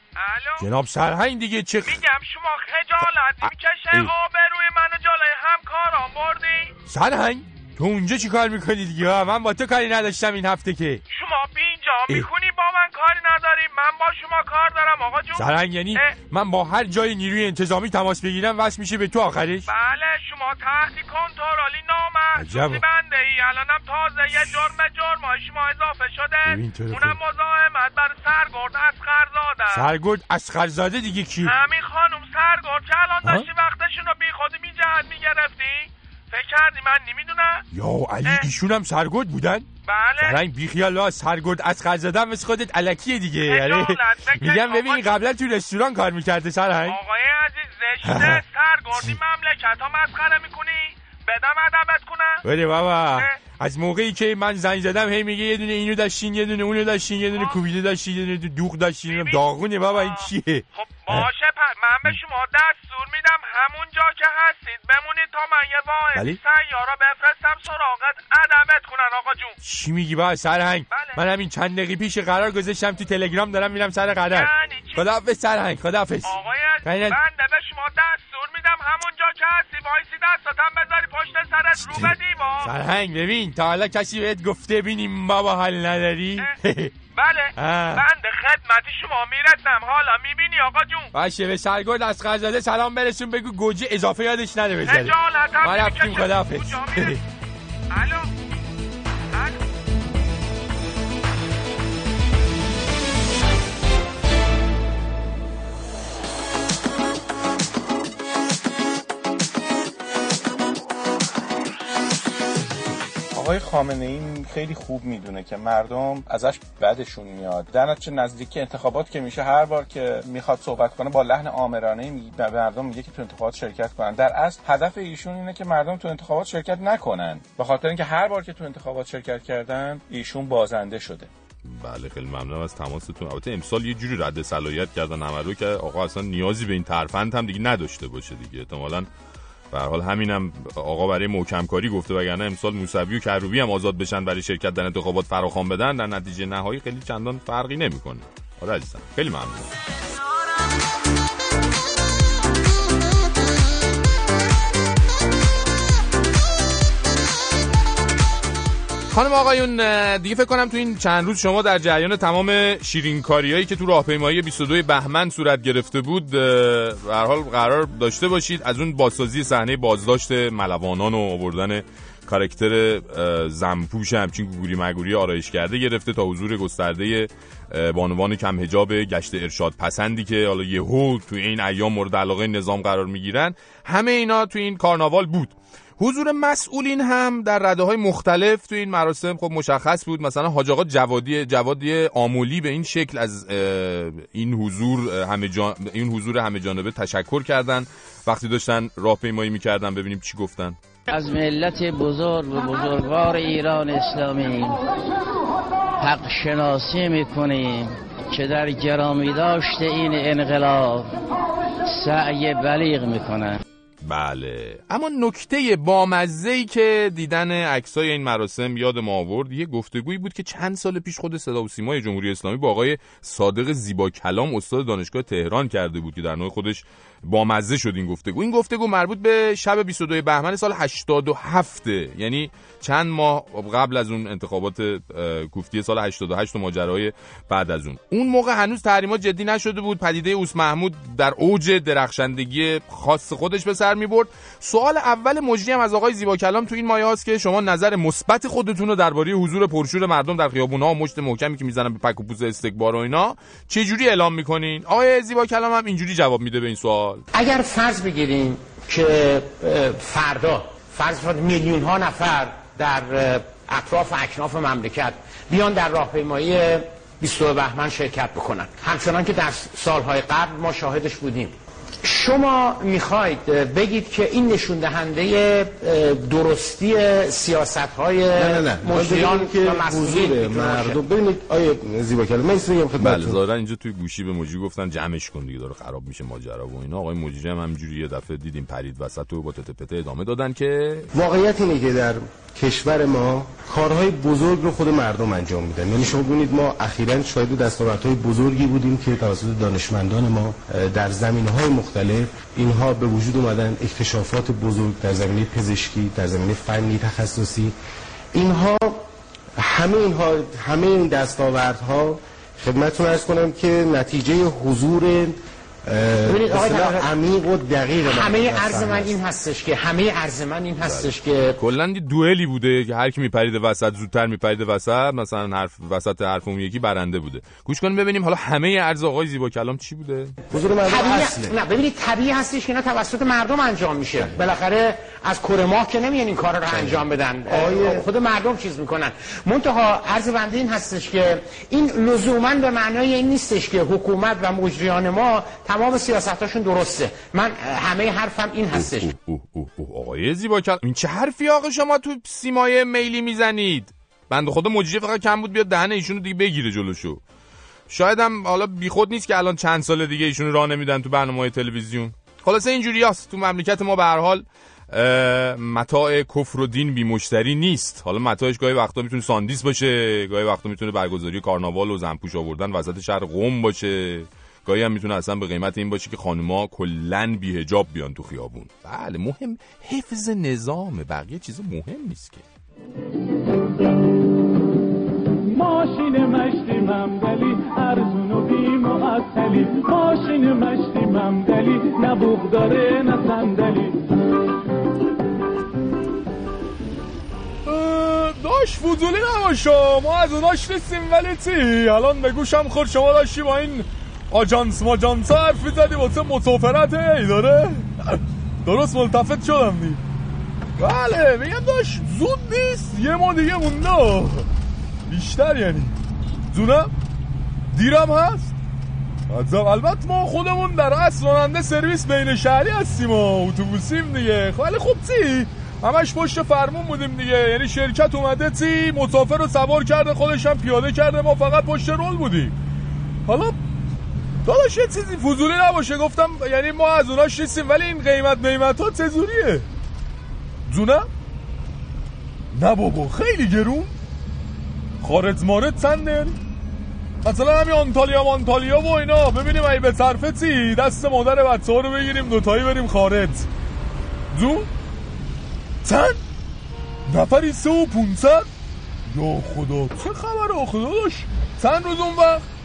جناب سرهنگ دیگه چه خ- میگم شما خجالت می‌کشه. آبروی منو جلوی همکاران بردی سرهنگ تو اونجا چی کار می‌کنی دیگه؟ من با تو کاری نداشتم این هفته که. شما بینجا ای. می‌کنی با من کاری نداری. من با شما کار دارم آقا جون. سرهنگ یعنی اه، من با هر جای نیروی انتظامی تماس بگیرم وصل میشه به تو آخرش. بله شما تحت کنترلی عجب. نامحسوسی بنده ای الانم تازه یه جرم جرم. شما اضافه شده. اونم مزاحمت. بر سرگرد از خرزاده سرگرد اسخرزاده دیگه کی؟ همین خانم سرگرد که الان؟ داشتی وقتشون رو بی خودی بی جهت می‌گرفتی؟ فکر کردی من نمی‌دونم؟ یا علی ایشون هم سرگرد بودن؟ بله. سرهنگ بیخیال لا سرگرد اسخرزاده هم مثل خودت علکیه دیگه یعنی میگم ببین قبلا تو رستوران کار می‌کرده سرهنگ آقای عزیز زشته [LAUGHS] سرگردی مملکت ها مسخره می‌کنی. بدم ادبت کنم. بله بابا. از موقعی که من زنگ زدم هی میگه یه دونه اینو داشتین یه دونه اونو داشتین یه دونه کوبیده داشتین یه دونه دوغ داشتین داغونه بابا این چیه باشه پ- من به شما دستور میدم همون جا که هستید بمونید تا من یه واحد بله؟ سیارا بفرستم سراغت. ادبت کنن آقا جون. چی میگی با سرهنگ. من همین چند دقیقه پیش قرار گذاشتم تو تلگرام دارم میرم سر قرار یعنی؟ خداحافظ سرهنگ خداحافظ. آقای ند- بنده به شما دستور میدم همون جا که هستی وایسی دستاتم بذاری پشت سرت. رو به دیوار سرهنگ ببین تا حالا کسی بهت گفته بینیم بابا حال نداری؟ [LAUGHS] بله. آه. بنده خدمت شما می‌رسم. حالا می‌بینی آقا جون. باشه به سرگرد از غزاله سلام برسون. بگو گوجه اضافه یادش نده ما رفتیم می‌کشه. خداحافظ. کجا میره؟ [LAUGHS] الو. آقای خامنه ای خیلی خوب می‌دونه که مردم ازش بدشون میاد. در نتیجه نزدیک انتخابات که میشه هر بار که می‌خواد صحبت کنه با لحن آمرانه به مردم میگه که تو انتخابات شرکت کنن. در اصل هدف ایشون اینه که مردم تو انتخابات شرکت نکنن. به خاطر اینکه هر بار که تو انتخابات شرکت کردن ایشون بازنده شده. بله خیلی ممنونم از تماستون. البته امسال یه جوری رد صلاحیت کردن همه رو که آقا اصلا نیازی به این ترفند هم دیگه نداشته باشه دیگه. احتمالاً به حال همینم آقا برای محکم کاری گفته وگرنه امسال موسوی و کروبی هم آزاد بشن برای شرکت در انتخابات فراخوان بدن در نتیجه نهایی خیلی چندان فرقی نمی‌کنه. آره عزیزم خیلی ممنون. خانم آقایون دیگه فکر کنم تو این چند روز شما در جریان تمام شیرینکاریایی که تو راهپیمایی 22 بهمن صورت گرفته بود به حال قرار داشته باشید. از اون بازسازی صحنه بازداشت ملوانان و آوردن کارکتر زنپوش همچین گوگوری مگوری آرایش کرده گرفته تا حضور گسترده بانوان کم هجاب گشت ارشاد پسندی که حالا یهو تو این ایام مورد علاقه نظام قرار می‌گیرن. همه اینا تو این کارناوال بود. حضور مسئولین هم در رده های مختلف تو این مراسم خب مشخص بود. مثلا حاج آقا جوادی جوادی آمولی به این شکل از این حضور همه جان... این حضور همه جانبه تشکر کردن. وقتی داشتن راهپیمایی می‌کردن ببینیم چی گفتن. از ملت بزرگ و بزرگوار ایران اسلامی حق شناسی می‌کنیم که در گرامی داشت این انقلاب سعی بلیغ می‌کنند بله. اما نکته بامزه که دیدن عکسای این مراسم یاد ما آورد یه گفتگویی بود که چند سال پیش خود صدا و سیمای جمهوری اسلامی با آقای صادق زیبا کلام استاد دانشگاه تهران کرده بود که در نوع خودش بامزه شد این گفتگو. این گفتگو مربوط به شب 22 بهمن سال 87 یعنی چند ماه قبل از اون انتخابات کوفتی سال 88 و ماجرای بعد از اون. اون موقع هنوز تحریمات جدی نشده بود. پدیده اوس محمود در اوج درخشندگی خاص خودش به سر برمیبرد سوال اول مجری هم از آقای زیبا کلام تو این مایه هاست که شما نظر مثبت خودتون رو درباره حضور پرشور مردم در خیابون‌ها و مشت محکمی که می‌زنن به پک و پوز استکبار و اینا چه جوری اعلام می‌کنین؟ آقای زیبا کلام هم اینجوری جواب میده به این سوال. اگر فرض بگیریم که فردا فرض میلیون ها نفر در اطراف اکناف مملکت بیان در راهپیمایی 22 بهمن شرکت بکنن. همچنان که در سالهای قبل ما شاهدش بودیم. شما می‌خواید بگید که این نشون دهنده درستی سیاست های نه نه نه. مجریان که حضور. مردم ببینید آیه زیبا کلام من ایستم بله خدمتتون. ظاهرا اینجا توی گوشی به مجری گفتن جمعش کن دیگه داره خراب میشه ماجرا و اینا. آقای مجری هم همینجوری یه دفعه دیدیم پرید وسط و با تته پته ادامه دادن که واقعیت اینه که در کشور ما کارهای بزرگ رو خود مردم انجام میدن. یعنی شما ببینید ما اخیرا شاهد دستاوردهای بزرگی بودیم که توسط دانشمندان ما در زمینه های مختلف اینها به وجود اومدن. اکتشافات بزرگ در زمینه پزشکی در زمینه فنی تخصصی. اینها همه اینها همه این دستاوردها خدمتتون ارز کنم که نتیجه حضور ببینید آقای عمیق و دقیق همه عرض صحنه من است. این هستش که همه عرض من این هستش که کلا یه دوئلی بوده که هر کی میپرید وسط زودتر میپرید وسط مثلا حرف وسط حرف اون یکی برنده بوده. گوش کنیم ببینیم حالا همه ارز آقای زیبا کلام چی بوده؟ حضور مردم طبیعی اصله. نه ببینید طبیعی هستش که اینا توسط مردم انجام میشه. بالاخره از کره ماه که نمیان این کار رو انجام بدن. آیه- خود مردم چیز می‌کنن. منتها عرض بنده این هستش که این لزوما به معنای این نیستش که حکومت و مجریان ما تمام سیاستاشون درسته. من همه حرفم این هستش. اوه اوه اوه آقای زیبا کلام این چه حرفی آقا شما تو سیمای میلی می‌زنید؟ بنده خدا مجری فقط کم بود بیاد دهن ایشونو دیگه بگیره جلوشو. شاید هم حالا بیخود نیست که الان چند سال دیگه ایشونو راه نمیدن تو برنامه تلویزیون. خلاصه اینجوری هست تو مملکت ما به هر حال متاع کفر و دین بی مشتری نیست. حالا متاعش گاهی وقتا می‌تونه ساندیس باشه گاهی وقتا می‌تونه برگزاری کارناوال و زنپوش آوردن وسط شهر قم باشه. گاهی هم می‌تونه اصلا به قیمت این باشه که خانوما کلا بی حجاب بیان تو خیابون. بله مهم. حفظ نظامه بقیه چیز مهم نیست که. ماشین مشتی ممدلی ارزون و بی معطلی ماشین مشتی ممدلی نه بوغ داره نه صندلی. داش فضولی نباشا ما از اوناش نیستیم ولی چی؟ الان به گوشم خود شما داشتی با این آجانس ماجانس حرف می‌زدی واسه مسافرت؟ ای داره. درست ملتفت شدم دی بله میگم داش زود نیست. یه ما دیگه مونده. بیشتر یعنی. زونم دیرم هست. عجب البته ما خودمون در اصل راننده سرویس بین شهری هستیم و اتوبوسیم دیگه. خب ولی خب چی؟ همش پشت فرمون بودیم دیگه. یعنی شرکت اومده چی؟ مسافر رو سوار کرده خودش هم پیاده کرده. ما فقط پشت رول بودیم. حالا داداش یه چیزی فضولی نباشه. گفتم یعنی ما از اوناش نیستیم ولی این قیمت قیمت ها چجوریه؟ جونم؟ نه بابا خیلی گرون. خارج مارد چنده مثلا همین آنتالیا مانتالیا و اینا. ببینیم ای به طرفه چی؟ دست مادر بچه ها رو بگیریم دوتایی بریم خارج. زون چند؟ نفری سه و پونصد؟ یا خدا چه خبر خدا داشت چند روز اون وقت؟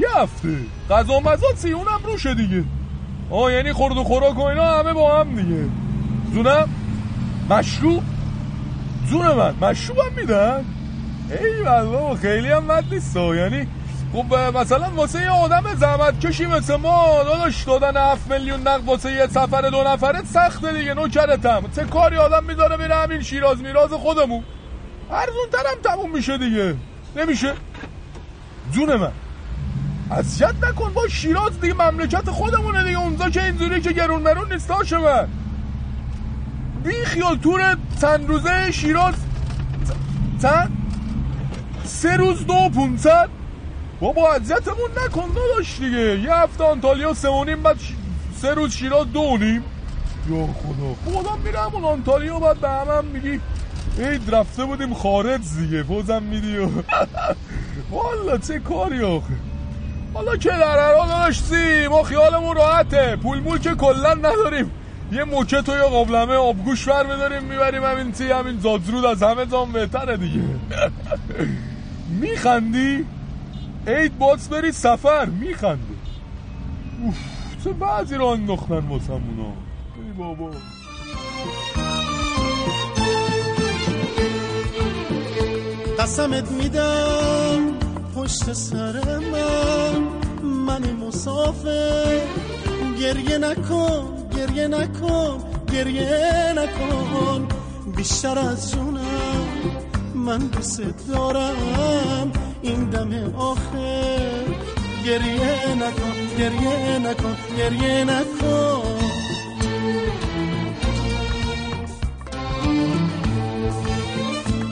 یه هفته غذا مزا چی اونم روشه دیگه. آه یعنی خورد و خوراک و اینا همه با هم دیگه. زونم؟ مشروب؟ زون من. مشروب هم میدن؟ ای بابا خیلی هم بد نیست یعنی خب مثلا واسه یه آدم زحمت کشی مثل ما داداش دادن 7 میلیون نقد واسه یه سفر دو نفره سخته دیگه نوکرتم. چه کاری آدم می‌ذاره میره همین شیراز میراز خودمون؟ ارزون ترم تموم میشه دیگه. نمیشه؟ جون من. اذیت نکن با شیراز دیگه مملکت خودمونه دیگه. اونجا که اینجوری که گرون مرون نیست داشه من بی خیال تور چند روزه شیراز چند؟ سه روز دو پونصد؟ بابا اذیتمون نکن داداش دیگه. یه هفته آنتالیا سه و نیم بعد ش- سه روز شیراز دو و نیم. یا خدا. خودم میرم اون آنتالیا بعد به همم میگی عید رفته بودیم خارج دیگه. بازم میدی [LAUGHS] والا چه کاری آخه؟ حالا هر حال داشتی ما خیالمون راحته. پول مول که کلا نداریم. یه موکت و یه قابلمه آبگوش ور بداریم می‌بریم همین تی همین زادرود از همه زام بهتره دیگه. [LAUGHS] میخندی؟ عید باز بری سفر. میخنده اوف چه بعضی رو انداختن واسمونا بابا. قسمت میدم. پشت سر من من مسافر. گریه نکن گریه نکن گریه نکن. بیشتر از جونم من دوست دارم. این دم آخر. گریه نکن گریه نکن گریه نکن.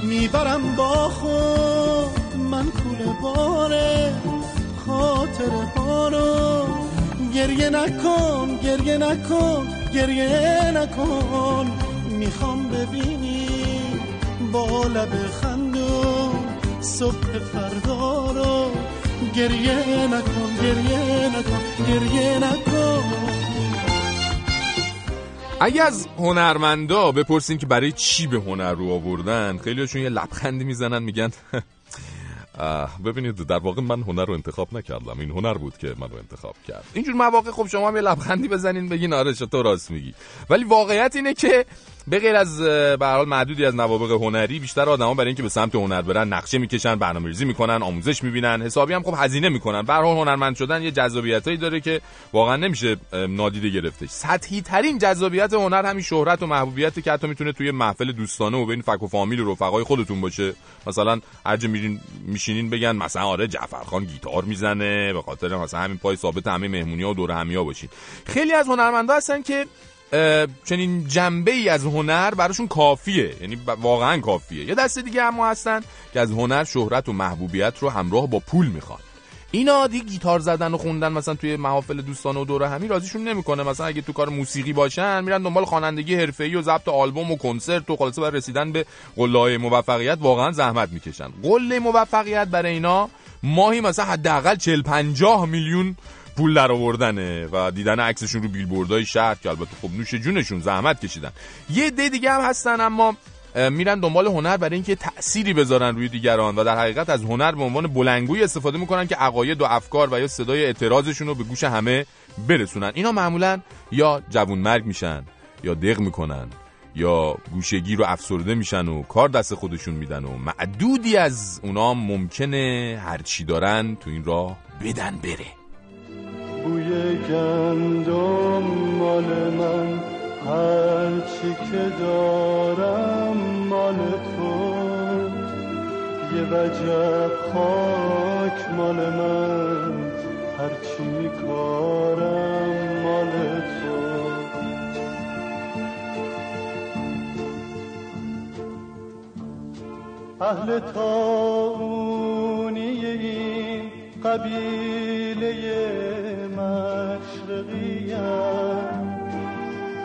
می‌برم با خود. باره خاطر ها رو گریه نکن گریه نکن گریه نکن. می‌خوام ببینی با لب خندون صبح فردا رو. گریه نکن گریه نکن گریه نکن. اگه از هنرمندا بپرسین که برای چی به هنر رو آوردن خیلیشون یه لبخندی می‌زنن میگن [LAUGHS] ببینید در واقع من هنر رو انتخاب نکردم. این هنر بود که من رو انتخاب کرد. اینجور مواقع خب شما هم یه لبخندی بزنین بگین آره تو راست میگی. ولی واقعیت اینه که به غیر از به حال معدودی از نوابق هنری بیشتر آدما برای اینکه به سمت هنر برن نقشه می‌کشن برنامه‌ریزی می‌کنن آموزش می‌بینن حسابی هم خب هزینه می‌کنن. به حال هنرمند شدن یه جذابیتایی داره که واقعا نمیشه نادیده گرفتش. سطحی ترین جذابیت هنر همین شهرت و محبوبیت که حتی می‌تونه توی محفل دوستانه و بین فک و فامیل و رفقای خودتون باشه. مثلا هر جا میرین میشینین بگن مثلا آره جعفرخان گیتار می‌زنه به خاطر مثلا همین پای ثابت همه مهمونی و دور همیا باشین. خیلی از هنرمندا هستن که چنین جنبه ای از هنر براشون کافیه. یعنی واقعا کافیه. یه دسته دیگه اما هستن که از هنر شهرت و محبوبیت رو همراه با پول می‌خوان. اینا دیگه گیتار زدن و خوندن مثلا توی محافل دوستانه و دوره همی راضیشون نمی‌کنه. مثلا اگه تو کار موسیقی باشن میرن دنبال خوانندگی حرفه‌ای و ضبط آلبوم و کنسرت و خلاصه برای رسیدن به قله موفقیت واقعا زحمت می‌کشن. قله موفقیت برای اینا ماهی مثلا حداقل 40 50 میلیون پول در آوردنه و دیدن عکسشون رو بیلبوردهای شهر که البته خب نوش جونشون زحمت کشیدن. یه عده دیگه هم هستن اما میرن دنبال هنر برای اینکه تأثیری بذارن روی دیگران و در حقیقت از هنر به عنوان بلنگوی استفاده می‌کنن که عقاید و افکار و یا صدای اعتراضشون رو به گوش همه برسونن. اینا معمولا یا جوون مرگ میشن یا دق می‌کنن یا گوشگیر و افسرده میشن و کار دست خودشون میدن و معدودی از اونا ممکنه هرچی دارن تو این راه بدن بره. بوی گندم مال من. هرچی که دارم مال تو. یه وجب خاک مال من. هرچی میکارم مال تو. اهل تاونی قبیله مشرقیم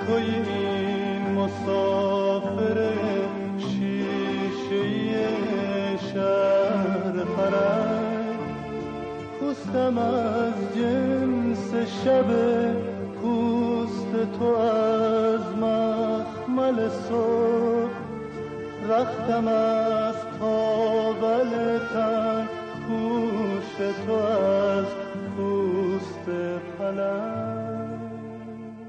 توی این مسافر شیشه شهر فرنگ پوستم از جنس شب پوست تو از مخمل صبح. رختم از تاول تن تو از پوست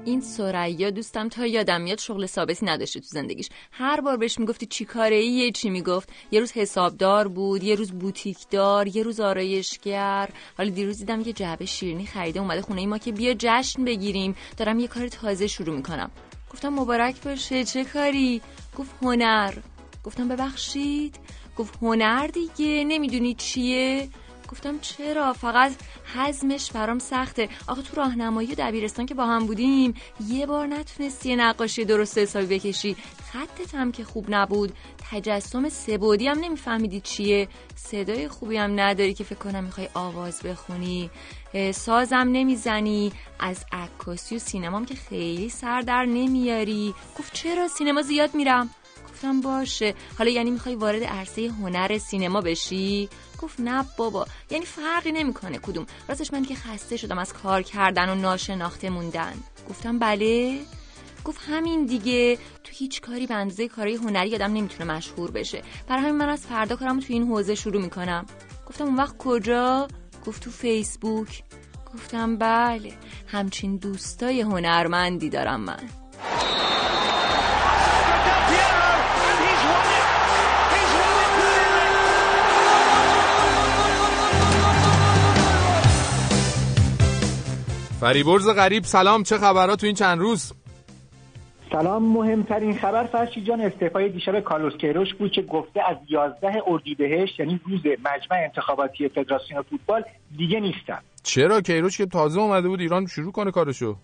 این سریا دوستم تا یادم میاد شغل ثابتی نداشته تو زندگیش. هر بار بهش می‌گفتی چی کاره یه چی می‌گفت. یه روز حسابدار بود یه روز بوتیکدار یه روز آرایشگر. حالا دیروز دیدم یه جعبه شیرینی خریده اومده خونه ای ما که بیا جشن بگیریم. دارم یه کار تازه شروع می‌کنم. گفتم مبارک باشه چه کاری؟ گفت هنر. گفتم ببخشید. گفت هنر دیگه نمی‌دونی چیه؟ گفتم چرا؟ فقط حزمش برام سخته. آخه تو راهنمایی دبیرستان که با هم بودیم یه بار نتونستی نقاشی درست حسابی بکشی. خطت هم که خوب نبود. تجسم سبودی هم نمیفهمیدی چیه. صدای خوبی هم نداری که فکر کنم می‌خوای آواز بخونی. سازم نمی‌زنی. از عکاسی و سینمام که خیلی سر در نمیاری. گفت چرا سینما زیاد میرم؟ گفتم باشه. حالا یعنی می‌خوای وارد عرصه هنر سینما بشی؟ گفت نه بابا یعنی فرقی نمی‌کنه کدوم. راستش من که خسته شدم از کار کردن و ناشناخته موندن. گفتم بله. گفت همین دیگه. تو هیچ کاری به اندازه کارهای هنری آدم نمی‌تونه مشهور بشه. برای همین من از فردا کارم تو این حوزه شروع می‌کنم. گفتم اون وقت کجا؟ گفت تو فیسبوک. گفتم بله همچین دوستای هنرمندی دارم من. فریبرز غریب سلام چه خبرات تو این چند روز؟ سلام مهمترین خبر فرشی جان استعفای دیشب کارلوس کیروش بود که گفته از 11 اردیبهشت یعنی روز مجمع انتخاباتی فدراسیون فوتبال دیگه نیستم چرا کیروش که تازه اومده بود ایران شروع کنه کارشو؟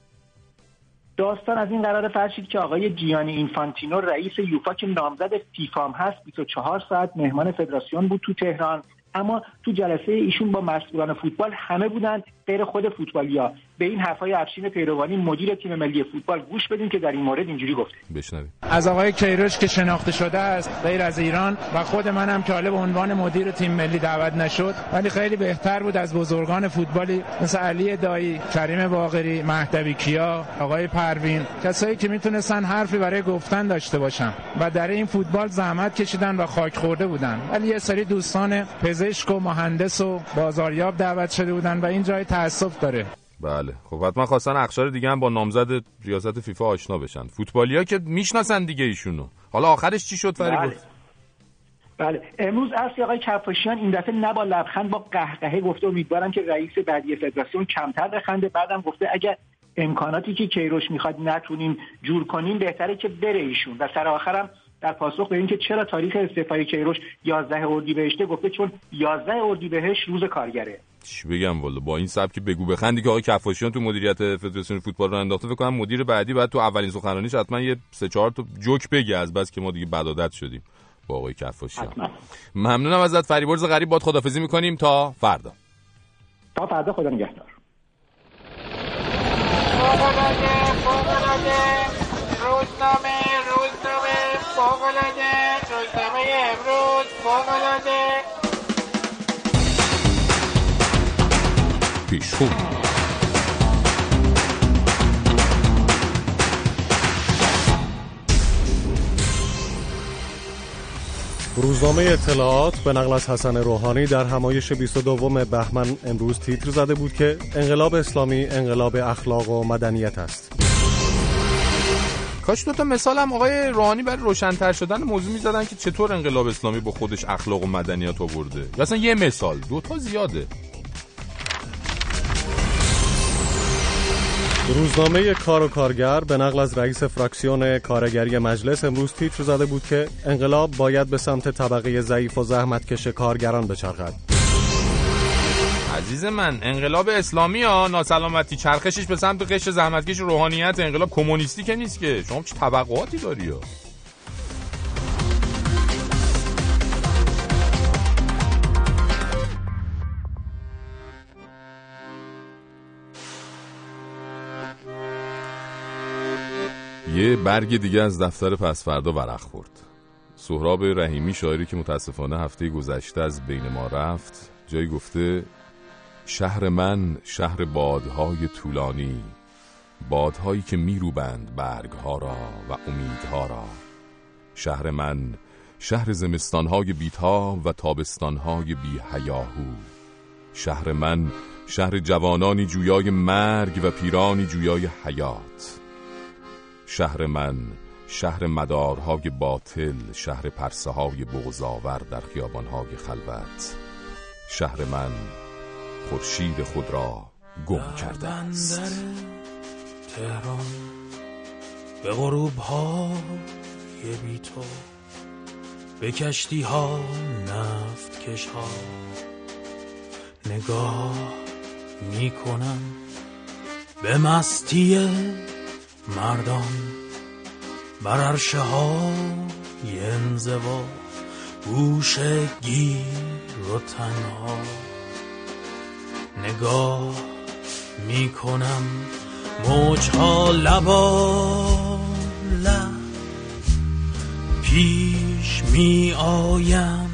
داستان از این قرار فرشید که آقای جیانی اینفانتینو رئیس یوفا که نامزد فیفام هست 24 ساعت مهمان فدراسیون بود تو تهران. اما تو جلسه ایشون با مسئولان فوتبال همه بودن غیر خود فوتبالیا. به این حرفای افشین پیروانی مدیر تیم ملی فوتبال گوش بدیم که در این مورد اینجوری گفته. بشنویم. از آقای کیروش که شناخته شده است غیر از ایران و خود منم که حالا به عنوان مدیر تیم ملی دعوت نشد ولی خیلی بهتر بود از بزرگان فوتبالی مثل علی دایی کریم باقری مهدوی کیا آقای پروین کسایی که می‌تونستن حرفی برای گفتن داشته باشن و در این فوتبال زحمت کشیدن و خاک خورده بودن. ولی یه سری دوستان پزشک و مهندس و بازاریاب دعوت شده بودن و این جای تاسف داره. بله. خب حتما خواستن اخشار دیگه هم با نامزد ریاست فیفا آشنا بشن. فوتبالیا که می‌شناسن دیگه ایشونو. حالا آخرش چی شد؟ فریبرز بله. بله. امروز اصلی آقای کفاشیان این دفعه نه با لبخند با قهقهه گفته امیدوارم که رئیس بعدی فدراسیون کمتر بخنده. بعدم گفته اگر امکاناتی که کیروش می‌خواد نتونیم جور کنیم بهتره که بره ایشون. و سر آخرم در پاسخ به اینکه چرا تاریخ استعفای کیروش 11 اردیبهشته گفته چون 11 اردیبهشت روز کارگره. چی بگم والا با این سبک بگو بخندی که آقای کفاشیان تو مدیریت فدراسیون فوتبال رو انداخته فکر کنم مدیر بعدی بعد تو اولین سخنرانیش حتما یه سه چهار تا جوک بگه از بس که ما دیگه بدادت شدیم با آقای کفاشیان. ممنونم ازت فریبرز غریب باد خدافظی می‌کنیم. تا فردا. تا فردا خدا نگهدار. روزنامه روزنامه فوقلاده روزنامه امروز فوقلاده پیشخو روزنامه اطلاعات به نقل از حسن روحانی در همایش 22 بهمن امروز تیتر زده بود که انقلاب اسلامی انقلاب اخلاق و مدنیت است. کاش دوتا مثال هم آقای روحانی برای روشنتر شدن موضوع می‌زدن که چطور انقلاب اسلامی با خودش اخلاق و مدنیت آورده. یا اصلا یه مثال دوتا زیاده. روزنامه کار و کارگر به نقل از رئیس فراکسیون کارگری مجلس امروز تیتر زده بود که انقلاب باید به سمت طبقه ضعیف و زحمتکش کارگران بچرخد. عزیز من انقلاب اسلامی ها ناسلامتی چرخشش به سمت قش زحمتکش روحانیت انقلاب کمونیستی که نیست که. شما چه طبقاتی داری ها؟ یه برگ دیگه از دفتر پسفردا ورق خورد. سهراب رحیمی شاعری که متاسفانه هفته گذشته از بین ما رفت جایی گفته شهر من شهر بادهای طولانی بادهایی که میروبند برگها را و امیدها را. شهر من شهر زمستانهای بیتا و تابستانهای بی هیاهو شهر من شهر جوانانی جویای مرگ و پیرانی جویای حیات. شهر من شهر مدارهای باطل شهر پرسه های بغزاور در خیابانهای خلوت. شهر من خورشید خود را گم کرده است. تهران به غروب ها یه بی تو به کشتی ها نفت کش ها نگاه می‌کنم به مستی مردان بر عرشه ها انزوا گوش گیر و تنها. نگاه می‌کنم. موجها لبا لب پیش می آیم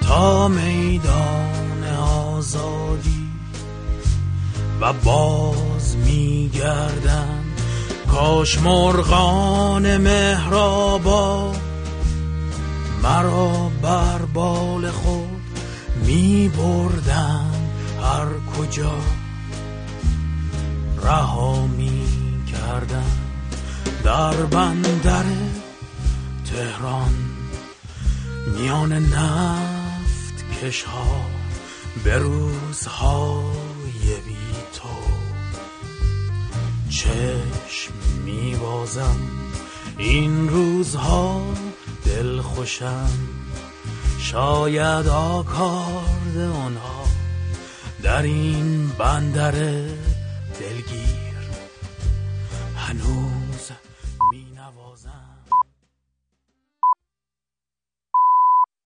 تا میدان آزادی و باز می گردم کاش مرغان مهرابا مرا بر بال خود می بردن هر کجا رها می کردن در بندر تهران میان نفت کش ها به روزهای بی تو چشم میبازم. این روزها دل خوشم شاید آکارد اونها در این بندر دلگیر. هنوز